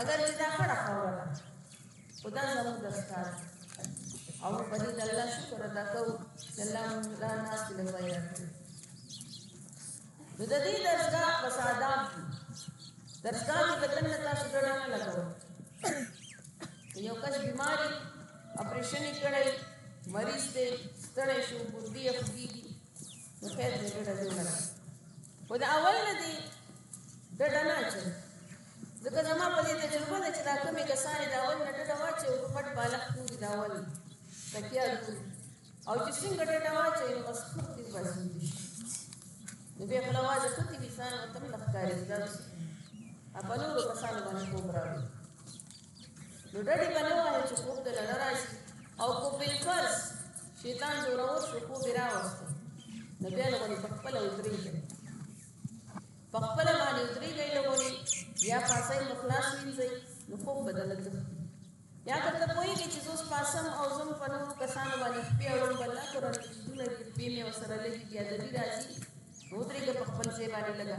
اگر چې دا خړه خبره ده خدا زموږ د ښکار او په دې د الله شکر ادا کوو چې الله موږ لا ناس کې لږ پیدا کړو نو د دې درسګاه په سادات دي درسګاه کې بدن نه تاسو ډډه نه لګوئ یو کس بیماری اپریشن کړی مریض دی ستړی شو ګردی افږیږي نو خیر دې ډډه دې وکړه خو د اول نه دې ډډه نه اچوي ځکه زما په دې تجربه ده چې دا کومې کسان د اول نه ډډه واچي او پټ بالغ پورې د اول تکیا ګوري او چې څنګه ډډه واچي نو بس خود دې بس نو بیا خپل واځه خود دې ځان ته ملکاري دا په نورو کسانو باندې کوم راوړي نو ډډې به نه وایې چې خوب دله نه راشي او که بالفرض شیطان زورور شو خوب یې راوسته نو بیا له غونې په خپله ودرېږئ په خپله باندې ودرېږئ له غونې یا پاسئ نو خلاص وینځئ نو خوب به دله تښتي یا که ته پوهېږې چې زه اوس پاسم او زم په نورو کسانو باندې خپې اړوم بل نه کورنۍ څیزونه دي خپې مې ورسره لږې بېادبي راځي نو ودرېږه په خپل ځای باندې لږه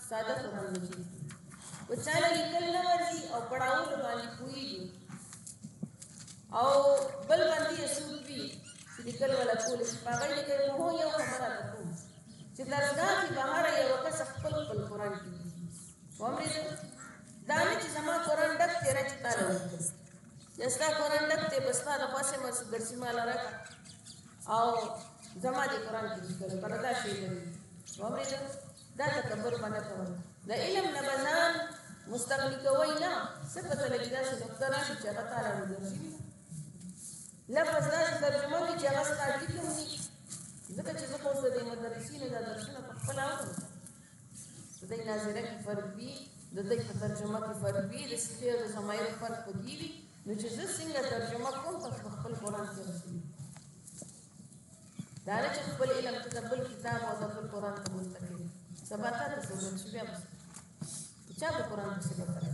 ساده خبرونه دي په چا له لیکل نه ورځي او پړاوونو باندې پوهېږي او بل باندې یې څوک وي چې لیکل ولا کولی شي په هغه یې لیکل مو یو خبره ده کوم چې درسګاه کې بهر یو کس خپل خپل قرآن کې ومرېده دا نه چې زما قرآن ډک دی را چې تا له ولیکل یا ستا قرآن ډک دی بس تا د پاسه مرسي درسي مال راکړه او زما دې قرآن کې لیکل بله دا شی لري ومرېده دا تکبر په نه کول د علم نه بزان مستغنی کوي نه څه پته لګي دا چې نقطه راشي چې هغه تعالی وګرځي لفظ دا ترجمه وي چې هغه ستا ټیک هم دي ځکه چې زه خو اوس د دې مدرسینو دا درسونه په خپل اورم د دې ناظره کې فرق وي د دې په ترجمه کې فرق وي د سپي او د سمایل فرق پکې وي نو چې زه څنګه ترجمه کوم په خپل قرآن کې رسېږي دا نه چې خپل علم ته د بل کتاب او د بل قرآن ته ورته کوي سبا تا ته ضرورت شي بیا چا به قرآن پسې وکړي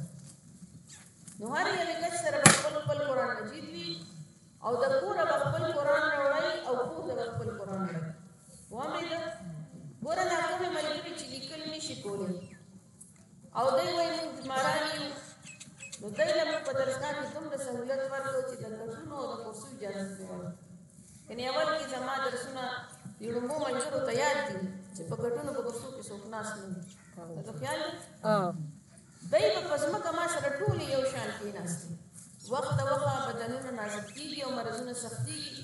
نو هر یوې کس سره به خپل خپل قرآن مجید وي او د کوره به خپل قرآن راوړی او کور ته به خپل قرآن راوړی واورېده ګوره دا کومې ملګري چې لیکل نه شي کولی او دوی وایي موږ بیماران یو نو دوی له موږ په درسګاه کې دومره سهولت ورکړو چې د کټونو او د کرسو اجازه مې ورکړه یعنې اول کې زما درسونه د ړومبو ملګرو ته یاد دي چې په کټونو په کرسو کې څوک ناست نه وي ته خیال دی به په ځمکه ما سره ټول یو شان کېناست وخت وخت بدنونه نازک کېږي او مرضونه سختېږي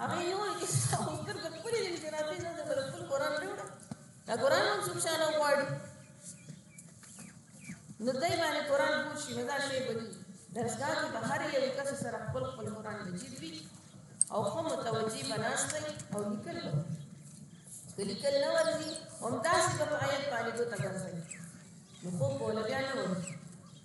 هغې نورو کيسه او ذکر که خپلې دې انفرادي نه دی بلکې خپل قرآن راوړه دا قرآن هم څوک شانه غواړي نو دای باندې قران پوه شي نو دا شی به دي درسګاه کې به هر یو کس سره خپل خپل قران مجید وي او خو متوجي بناستي او لیکل به لیکل نه ورځي هم داسې په آیت باندې دوته ګرځي نو خو په لګیا نه ورځي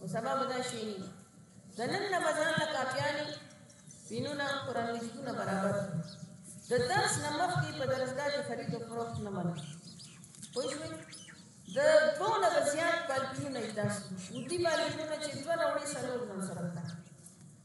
او سبا به دا شي نه د نن نه به ځان له کاپیانې پینونه قرانویزونه برابر د درس نه مخکې په درسګاه کې خرید او فروخت نه منل پوه شوئ د دوه نه به زیات پالپینونه یې داسې ودي پالپینونه چې دوه نه وړي څلور ځان سره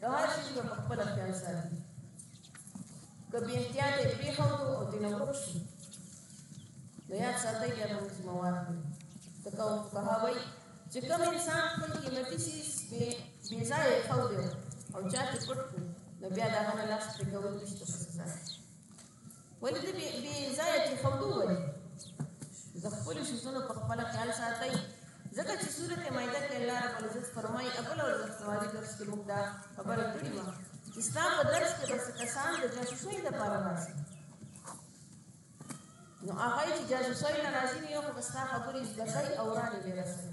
د هر شي به په خپل خیال ساتي که بې احتیاط یې پرېښودو او ترې نه ورک شو نو یاد ساتئ بیا به موږ ذمهوار کړو ځکه فقها وایي چې کوم انسان خپل قیمتي څیز بې ځایه ایښودی او چا ترې پټ کړو نو بیا د هغه نه لاس پرې کول نشته سزا ولې دې بې بې ځایه کېښودو ولې د خپلو شیزونو په خپله خیال ساتئ ځکه چې سورت مایده کې الله رب العزت فرمایي ابل او زفتواري درس کې موږ دا خبره کړې وه چې ستا په درس کې بس کسان د جاسوسۍ لپاره راځي نو هغه چې جاسوسۍ نه راځي نو یو خو به ستا خبرې زده کوي او وړاندې به رسوي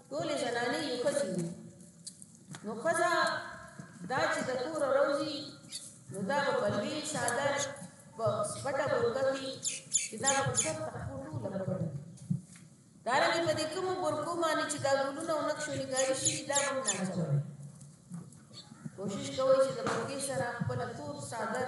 ټولې زنانې يو ښځې وي نو ښځه دا چې د کور روزي نو دا به په لوی څادر په پټه برکه کې چې دا به سر ته خپل ټوله پټه دارنګه په دې کومو برکو باندې چې دا ګلونه او نقشو نګاري شي دا به نه چوي کوشش کوئ چې د برکې سره خپل تور څادر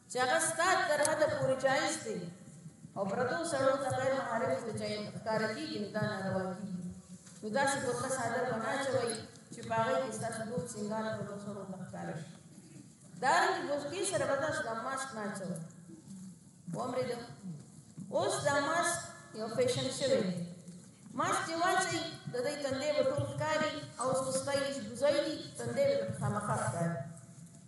چې هغه ستا تر حده پورې جائز دی او پردو سړو ته غیر محارمو ته جائز ښکاره کېږي نو دا ناروا کېږي نو داسې برقه څادر به نه اچوئ چې په هغې کې ستاسو ټول سینګار پردو سړو ته ښکاره شي دارنګه بوسکی سره به تاسو دا ماسک نه اچوئ ومرېده اوس دا ماسک یو فیشن شوی دی ماسک چې واچي د دې تندې به ټول ښکاري او سستای بوزای دي تندې به خامخا ښکاري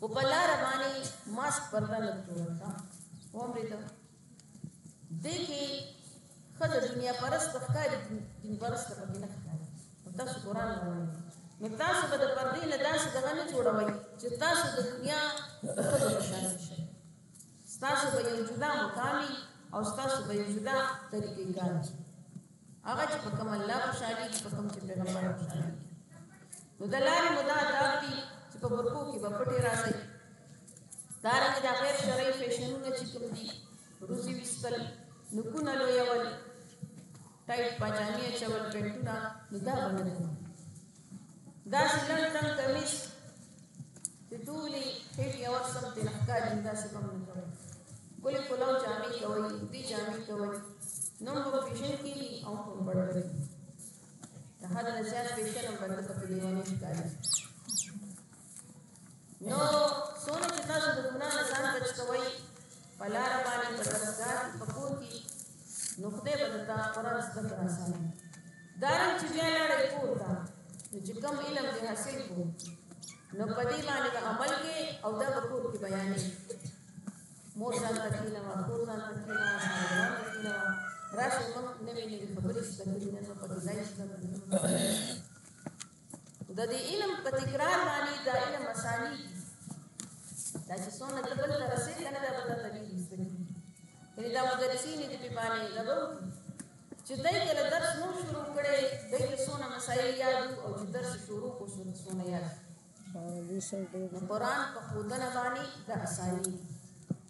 او په لار باندې ماسک پرده لګ جوړه کړه ومرې ته دې کې خدای دنیا پرست ښکاري دین پرست په دې نه ښکاري تاسو قران وایي نو تاسو به د پردې نه داسې دغه نه جوړوي چې تاسو د دنیا خدای په شان شي تاسو به یو جدا مقامي او تاسو به یو جدا طریقې کار شي هغه چې په کوم الله خوشاليږي په کوم چې پیغمبر خوشاليږي نو د لارې مدا آداب دي چې په برکو کې به پټې راځي دا رنګ د غیر شرعي فیشنونه چې کوم دي روزي وستل نکونه لویول ټایټ پاجامي چول پټونه نو دا باندې دا سلن تم کمیس چې ټولې خېټې یو سم ته ښکاري داسې به هم نه کوي ګلې پلاو جامې کوي دې جامې کوي نوم به فیشن کېږي او هم بړوي د حد نه زیات فیشن هم بنده پکې لیونی ښکاري نو څونه چې تاسو د ګناه نه ځان بچ کوئ په لاره باندې په درسګاه کې په کور کې نو خدای به درته قرآن زده کړه اسانه دا رنګ چې بیا لاړی کور ته نو چې کوم علم دې حاصل کو نو په دې باندې به عمل کې او دا به کور کې بیانې مور ځان ته کېنوه کور ځان ته کېنوه ځان ته کېنوه راشئ موږ نوې نوې خبرې زده کړي نن په کې ځای زده کړو ددې علم په تکرار باندې دا علم اساني دي دا چې څونه د بل ته رسې کنه دا بل ته نه زده کیږي یعنی دا مدرسین دې په باندې دغه چې دای کله درس نو شروع کړي دای ته څونه مسائل یاد او چې درس شروع کو څونه یاد قرآن په خودنه باندې د اساني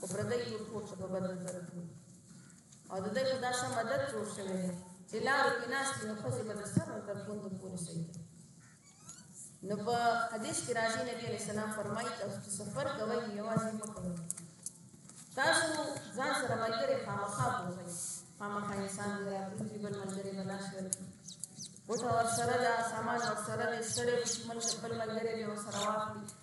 خو پردی تور پوست ته په بد نظر ګوري او د دوی په داسې مدد جوړ شوی دی چې لارو کې ناست نو ښځې به د سر تر پوندو پورې شي نو په حدیث کې راځي نبی علیه السلام فرمایي تاسو چې سفر کوئ نو یوازې مه کوئ تاسو ځان سره ملګری خامخا بوځئ خامخا انسان د راتلونکي بل ملګری به لاس ورکړي غوټه ورسره ده سامان ورسره دی ستړی ملګری به ورسره واخلي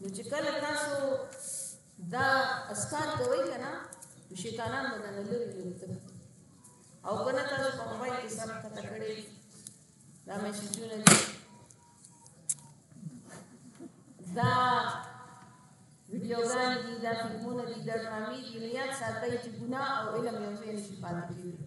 نو چې کله تاسو دا اسکار کوئ که نه نو شیطانان به درنه لرې لرې تښتي او که نه تاسو په موبایل کې سر کښته کړی دا میسجونه دي دا ویډیوګانې دي دا فلمونه دي دا ډرامې دي نو یاد ساتئ چې ګناه او علم یو ځای نه شي پاتې کېږي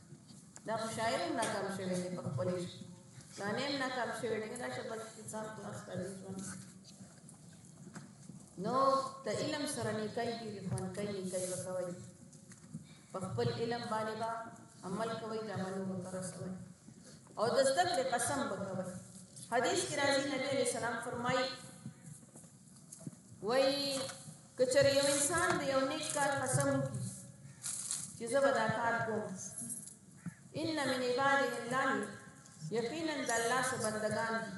دا خو شاعر هم ناکام شوی دی په خپل عشق ځانې هم ناکام شوی دی دا شبه انسان خو نشته دی ژوند نو ته علم سره نیکای کېږي خوند کوي نیکای به کوئ په خپل علم باندې به عمل کوئ د عملو به ترسوئ او د زده کړې قسم به کوئ حدیث کې راځي نبی علیه السلام فرمایي وایي که چېرې یو انسان د یو نیک کار قسم وکړي چې زه به دا کار کوم ان من عباده الله یقینا د الله سره بندگان دي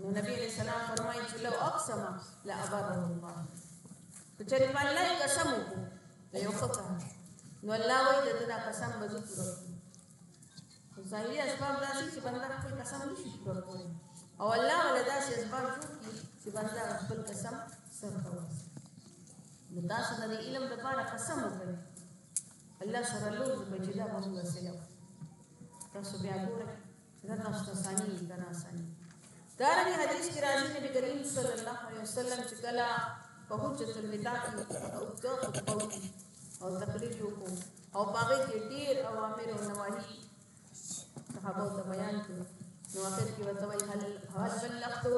نو نبی علیہ السلام فرمایي چې لو اقسم لا ابره الله که چېرې په الله قسم وکړو ته یو فکر نو الله وایي د دې قسم به زه پوره ظاهري اسباب دا شي چې بنده خپل قسم نشي پوره کولی او الله ولا داسې اسباب جوړ کړي چې بنده خپل قسم سرته ورسوي نو تاسو د علم لپاره قسم وکړئ الله سره لوز وکړئ چې دا به موږ سره تاسو بیا ګورئ دا تاسو ته ثاني که نه ثاني دارنګه حدیث کې راځي نبی کریم صلی الله علیه وسلم چې کله په حجت الوداع کې او د او تقریر وکړو او په هغه کې ډیر اوامر او نواهی صحابه ته بیان کړو نو اخر کې ورته وایي هل هل بلغتو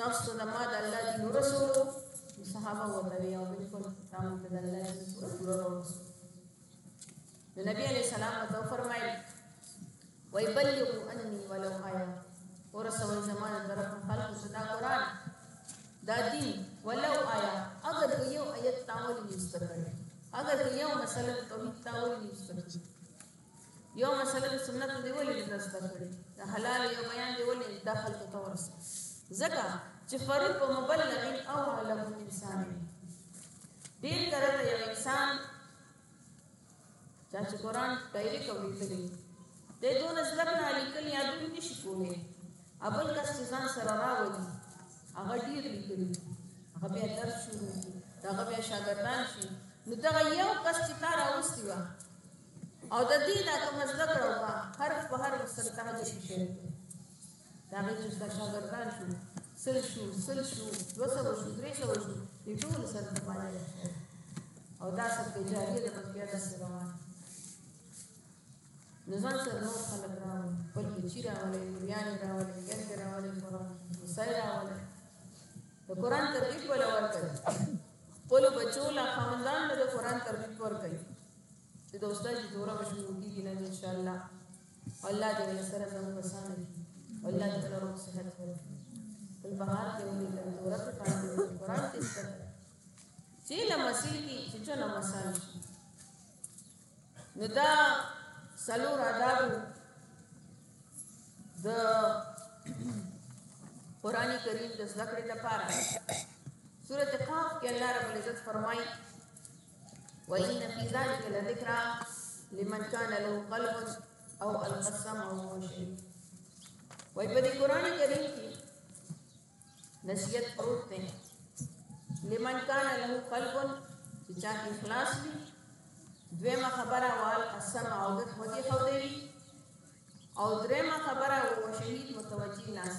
تاسو ته ما د الله دین ورسولو صحابه ورته وی او بالکل تاسو ته د الله دین ورسولو نو نبی علیہ السلام ته فرمایي وای بلغو انی ولو آیا ورسوي زما د طرف خلکو ته دا قران دا دین ولو آیا اگر که یو آیت تاول نشته کړي اگر که یو مثلا توحید تاول نشته کړي یو مثلا سنت دی ولې نشته کړي دا حلال یو بیان دی ولې دا خلکو ته ورسوي ځکه چې فرض په مبلغ او علم انسان دی ډیر کرته یو انسان چا چې قران ډایرک او لیکلی دی دونه زده کړه لیکل یا دوی نشي کولی ابل کس چې ځان سره راولي هغه ډیر لیکلی هغه بیا درس شروع کی هغه بیا شاګردان شي نو دغه یو کس چې تا راوستی وه او د دې دا کوم زده کړه وکړه حرف په حرف سره تهجد شي د هغه چې ستا شاګردان شو، سل شو، سل شو، دوه سوه شو، درې سوه شو، دې ټولو سره ته مالیه ورکوې او دا صدقه جاریه د ملکیار داسې روان نو ځان سره نور خلک راولي خپل بچي راولي لوریان یې راولي ګرد یې راولي قرآن هوسۍ راولي د قرآن ترغیب وله ورکوي خپلو بچو له خاوندان له د قرآن ترغیب ورکوي چې د استاد چې دوره شروع کیږي نه ان شاء الله الله دې ول سره زموږ کسان الله دې له روغ صحت ورکړي بل بهار دې ولې د دوره په پاتې قرآن کې ستر چې له مسیح کې چې څه نه مسال شي نو دا سلور آداب د قران کریم د ذکر لپاره سورته قاف کې الله رب العزت فرمایي وان فی ذلک لذکرا لمن کان له قلب او القسم او شی وای په دې قران کریم کې نصیحت پروت دی لمن کان له قلب چې چا اخلاص وي دویمه خبره وال قسم او د خودي خو دی او درېمه خبره او شهید متوجي ناس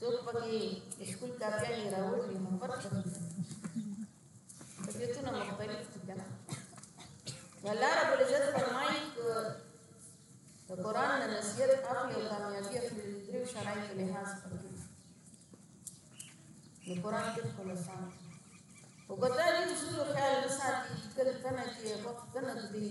څوک پکې ښکل کاپیانې راوړي محبت پکې طبیعتونه مختلف دي کنه الله رب العزت فرمایي د قران نه نصیحت اخلي او کامیابی اخلي درې شرایط له لحاظ پکې د قران کې خلاصان وګداري اصول خیال ساتي کله تنه کې وخت نه دی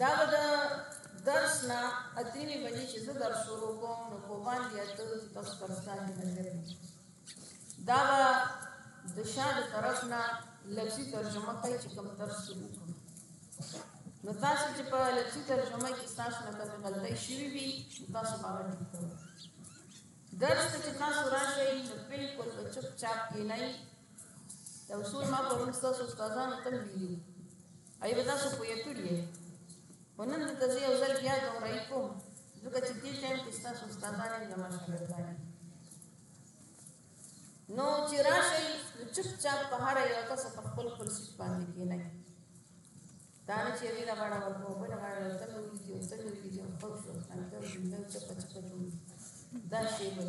دا به د درس نه اتریمې بجې چې زه درس شروع کوم نو کوبان دي اته چې تاسو پر ستان دي ملګري دا به د شاد طرف نه لفظي ترجمه کوي چې کوم درس شروع کوم نو تاسو چې په لفظي ترجمه کې تاسو نه کومه غلطي شوي وي تاسو باور دي کوئ درس چې تاسو راشئ نو بالکل په چپ چاپ کې نه یې دا اصول ما پرون تاسو استادانو ته ویلي ایوه تاسو پوه کړی یې خو نن درته زه یو ځل بیا دوهرایي کوم ځکه چې دې ټایم کې ستاسو استادان یې زما شاګردان دي نو چې راشئ نو چپچاپ په هره یوه کسه په خپل خپل سیټ باندې کښېنئ دا نه چې یوې له غاړه ورکوو بله غاړه له ته مې ولیدي او ته مې ولیدي او خوښ شو همدا زندګي چپه چپه جوړ دا شی به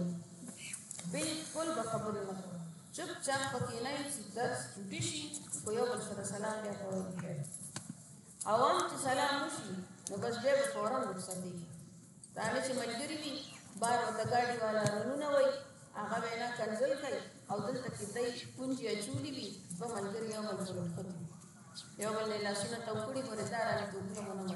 بالکل به خبرې نه کوي چپ چاپ پکې نه چې درس چټي شي خو یو بل سره سلام بیا کول کېږي عوام چې سلام وشي نو بس بیا به فورا رخصت دي دا نه چې ملګري وي بار ورته ګاډي والا رنونه وي هغه به نه کنځل کوي او دلته کې دی پونجې اچولي وي دوه ملګري یو بل سره ښه یو بل لاسونه تو کړي ورته راځي ټوکونه ونه مني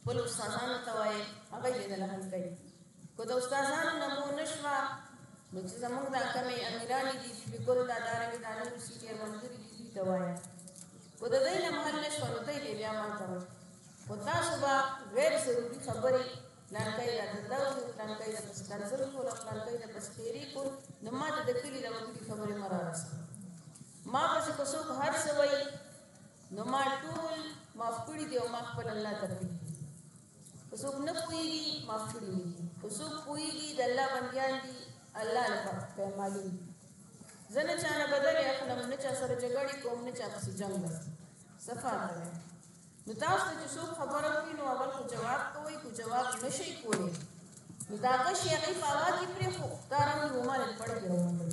خپلو استادانو ته وایئ، هغه یې دله حل کوي. که د استادانو نه مو نه شوه، نو چې زموږ دا کمې امیرانې دي، دوی به ګل دا دارنګې دا نور شي ډېر ملګري دي، دوی ته وایه. که د دوی نه هم حل نه شوه، نو ته یې به بیا ماته وایه. خو تاسو به غیر ضروري خبرې، پلانکی یې راته زده وو، پلانکی یې درپسې کنځل کول او پلانکی یې درپسې تېری کول، نو ماته د کلي د وګړي خبرې مه راوسته. ما پسې که څوک هر څه وایي، نو ما ټول معاف کړي دي او ما خپل الله ته پریږدي که څوک نه پوهېږي معاف کړي مې دي که څوک پوهېږي د الله بندیان دي الله له پرخته معلوم دي زه نه چا نه بدلې اخلم نه چا سره جګړې کوم نه چا پسې جنګ لرم صفا کوي نو تاسو ته چې څوک خبره وکړي نو اول خو جواب کوئ که جواب نه شئ کولی نو د هغه شي هغې په هوا کې پرېښو دا راوړي ومانې پړ کې راومنډل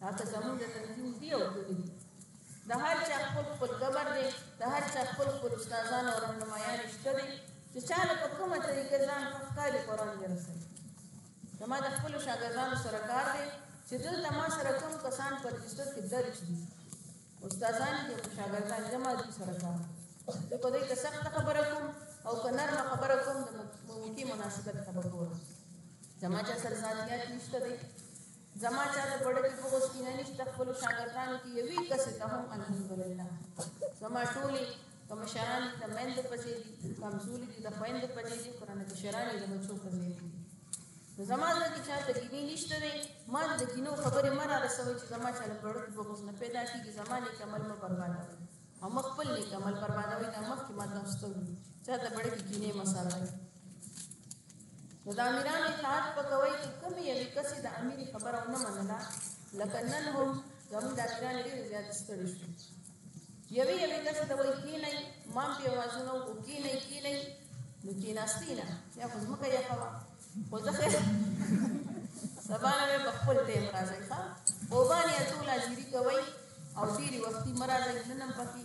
دا ته زموږ د تنظیم دی او کلی دی د هر چا خپل خپل ګبر دی د هر چا خپل خپل استادان او رهنمایان شته دي چې چا له په کومه طریقه ځان په ښکاري قرآن دی رسوي زما د خپلو شاګردانو سره کار دی چې دلته ما سره کوم کسان په رجسټر کې درج دي استادان دي او شاګردان زما دي سره کار زه په دې کې سخته خبره کوم او که نرمه خبره کوم د موقع مناسبت ته به ګورم زما چا سره ذاتیات نشته دی زما چا د پړه کې کوس کې نه نشته خپل شاګردانو کې یوې کسې ته هم الحمدلله زما ټولې که مشران د مند په ځای دي کمزوري دي د خویند په ځای دي قرآن کې شران د بچو په ځای دي نو زما زړه کې چاته کینې نشته دی ما د کینو خبرې مه را رسوئ چې زما چا له پړه کې بغوس نه پیدا کېږي زما نیک عمل مه بربادوئ او مه خپل نیک عمل بربادوئ دا مخکې ما تاسو ته وویل چاته پړه کې کینې مه سره نو د امیرانو اطاعت به کوئ که کوم یوې کسې د امیر خبره ونه منله لکه نن هم زموږ د امیران ډېر زیات ستړي شو یوې یوې کسې ته وایي کینئ ما پې اوازونه وکړو کینئ کینئ نو کیناستې نه بیا خو ځمکه یخه وه خو زه خیر سبا نه مې په خپل ټایم راځئ ښه اوبان یا ټول حاضري کوئ او ډېرې وختي مه راځئ نن هم پکې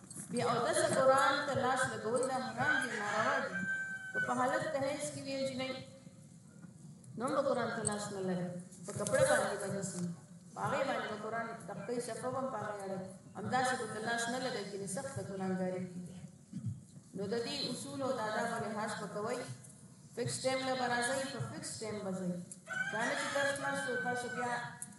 بې اودسه قرآن ته لاس لګول دا حرام دي او ناروا دي، که په حالت د حیض کې وي او جنۍ نو هم به قرآن ته لاس نه لګي، په کپړه باندې به نیسي، په هغې باندې به قرآن تپي، صفحه به هم په هغې اړوي، همداسې به ورته لاس نه لګي، ګنې سخته ګناهګاري کوي. نو د دې اصولو او د آدابو لحاظ به کوئ، فکس ټایم له به راځئ، په فکس ټایم به ځئ، دا نه چې درس خلاص شو او تاسو بیا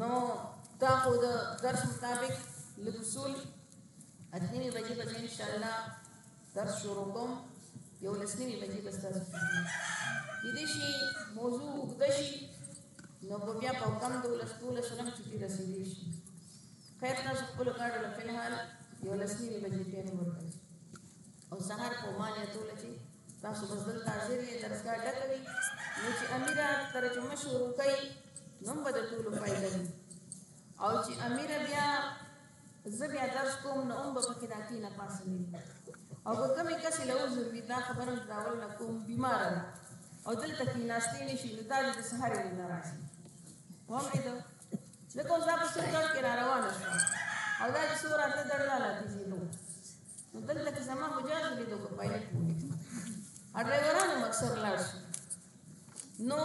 نو دا خو د درس مطابق لږ اصول اتنیمې بجې به زه انشاءالله درس شروع کوم یو لس نیمې بجې به ستاسو کېدای شي موضوع اوږده شي نو به بیا په کم دولس دولس شلم کې دې رسېدلی شي خیر تاسو خپلو ګاډو له فلحال یو لس نیمې بجې ټایم ورکړئ او سهار په مال یا توله چی تاسو بس دلته حاضر یی درسګاه ډکه وی نو چی امیر ترجمه شروع کړی نو هم به د ټولو فایده وی او چی امیر بیا زه بیا درس کوم نو هم به پکې دا کینه پاسه نه او که کمی کس له عذر وي دا خبره د اول نه کوم بیمار ده او دلته کې ناشته نشي نو دا د سحر نه ناراضي هم دې ده لکه اوس دا په څو کار کې را روان شو او دا چې سور راته درلاله دي نو نو دلته چې زما حجاز ولیدو په پایلټ ولیدو ا ډرایورانو مکسر لاړ شو نو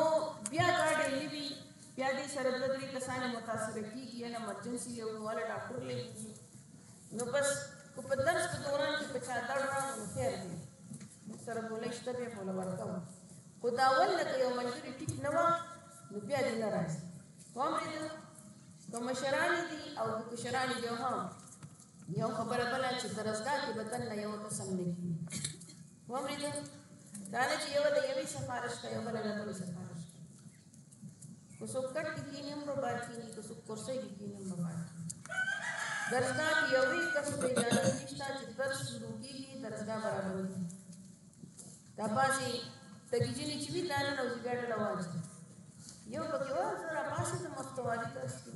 بیا ګاډي نیوي بیا دې سره دوه درې کسان متاثر کیږي یا ایمرجنسي یو والا ډاکټر لګي نو بس کو په درس په دوران کې په چا دړ راغلو خیر دی سره بولې شته به مولا ورکو خو دا ول لکه یو ملګری ټیک نه و نو بیا دې نه راځي وامرې ته مشرانی دي او کشرانی دي هم یو خبره بلا چې درسګاه کې به تل نه یو قسم نه کیږي ومرید دا نه چې یو د یوې سفارش کوي او بل د بلې سفارش کوي که څوک کټ کې کینی هم برباد کینی که څوک کرسۍ کې کینی هم برباد کینی درسګاه کې یوې قسم د اجازه نشته چې درس شروع کیږي درسګاه برابر وي دا باسي تګي جنې چې وی دا نه نو ځګړه لواځي یو پکې و زه را پاسې د مستوالي درس کې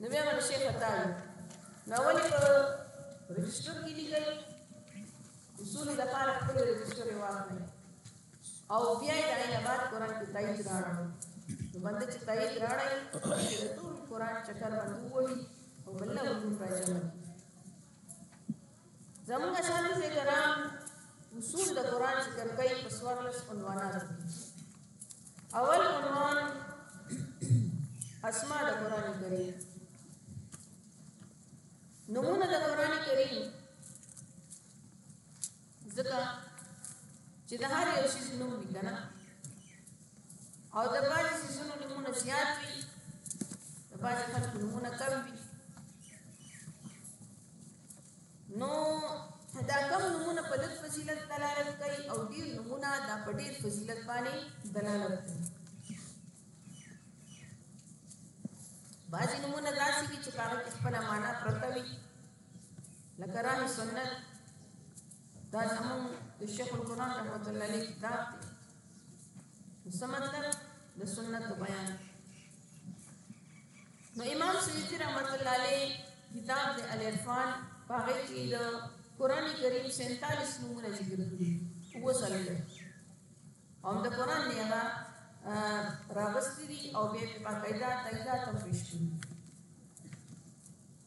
نو بیا به شیخ خطا وي نو ولې په رجسټر کې لیکل اصول د پاره خپل رجسټر یې واخلئ او بیا یې د عین آباد قرآن کې تایید راړئ نو بنده چې تایید راړئ د ټول قرآن چکر باندې ووهي او بله وګون راجمع زموږ اساتذه کرام اصول د قرآن ذکر کوي په څوارلس عنواناتو اول عنوان اسماء د قرآن کریم نمونه د قرآن کریم ځکه چې د هر یو شي نوم وي که نه او د بعضې څیزونو نومونه زیات وي د بعضې خلکو نومونه کم وي نو دا کوم نمونه په لږ فضیلت دلالت کوي او ډیر نمونه دا په ډیر فضیلت باندې دلالت کوي بعضی نمونه داسې دي چې هغه کې خپل معنا پرته وي لکه راه سنت دا زمون د شیخ القرآن رحمت الله علیه کتاب دی څه مطلب د سنت بیان نو امام سیوطی رحمت الله علیه کتاب د العرفان په هغه کې د قران کریم 47 نمونه ذکر کړي وو سره او د قران نه هغه راغستري او به په قاعده تاییدات هم پیش کړي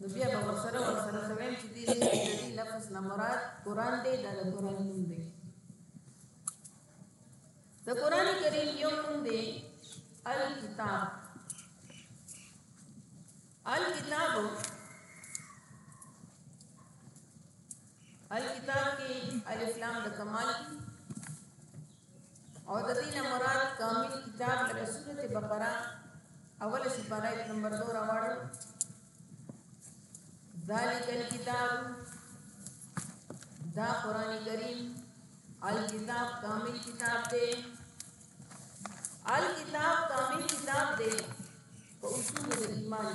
نو بیا به ورسره ورسره څه ویم چې دې دې کې د دې لفظ نه مراد قرآن دی دا د قرآن نوم دی د قرآن کریم یو نوم دی الکتاب الکتاب الکتاب کې الف لام د کمال او ددی نه مراد کامل کتاب لکه سورة بقره اوله سپاره ایت نمبر 2 راوړل ذالک الكتاب دا قران کریم الکتاب کامل کتاب دی الکتاب کامل کتاب دی په اصول د ایمان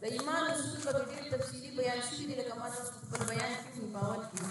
د ایمان اصول په ډېر تفصیلی بیان شوی دی لکه ما تاسو په بیان کې مباوت کړی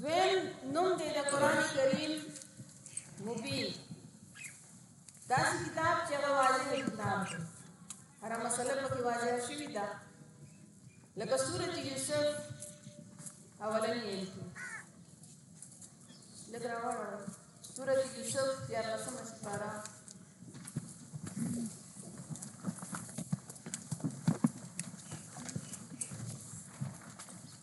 دویم نوم دی د قران کریم مبین داسې کتاب چې هغه واضح کتاب دی هر مسله پکې واضح شوې ده لکه سورۃ یوسف اولنی ایت لکه راوړل سورۃ یوسف یا لسم سپارا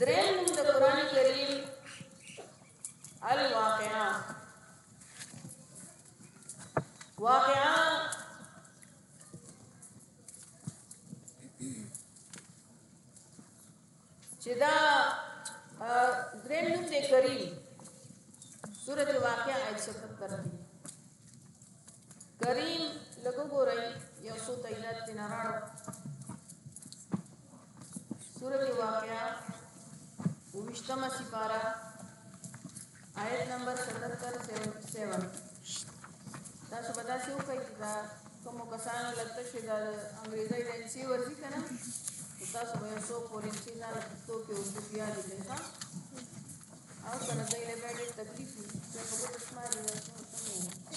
دریم نوم د قران کریم الواقعه واقعا چې دا دریم نوم دی کریم سورت واقعا آیت 77 دی کریم لګو ګورئ یو څو تیرات تنراړو سورة واقعة اوویشتمه سپاره آیت نمبر ستتر، سیونټي سیون، تاسو به داسې وکړئ چې دا کومو کسانو له تشې د انګریزۍ رنسي ورځي که نه نو تاسو به یو څو کورنسي ځان له پښتو کې اردو کې یادې کړئ ښه او که نه دوی له بیا ډېر تکلیف وي بیا په ګوتو شماري دا څومره څنګه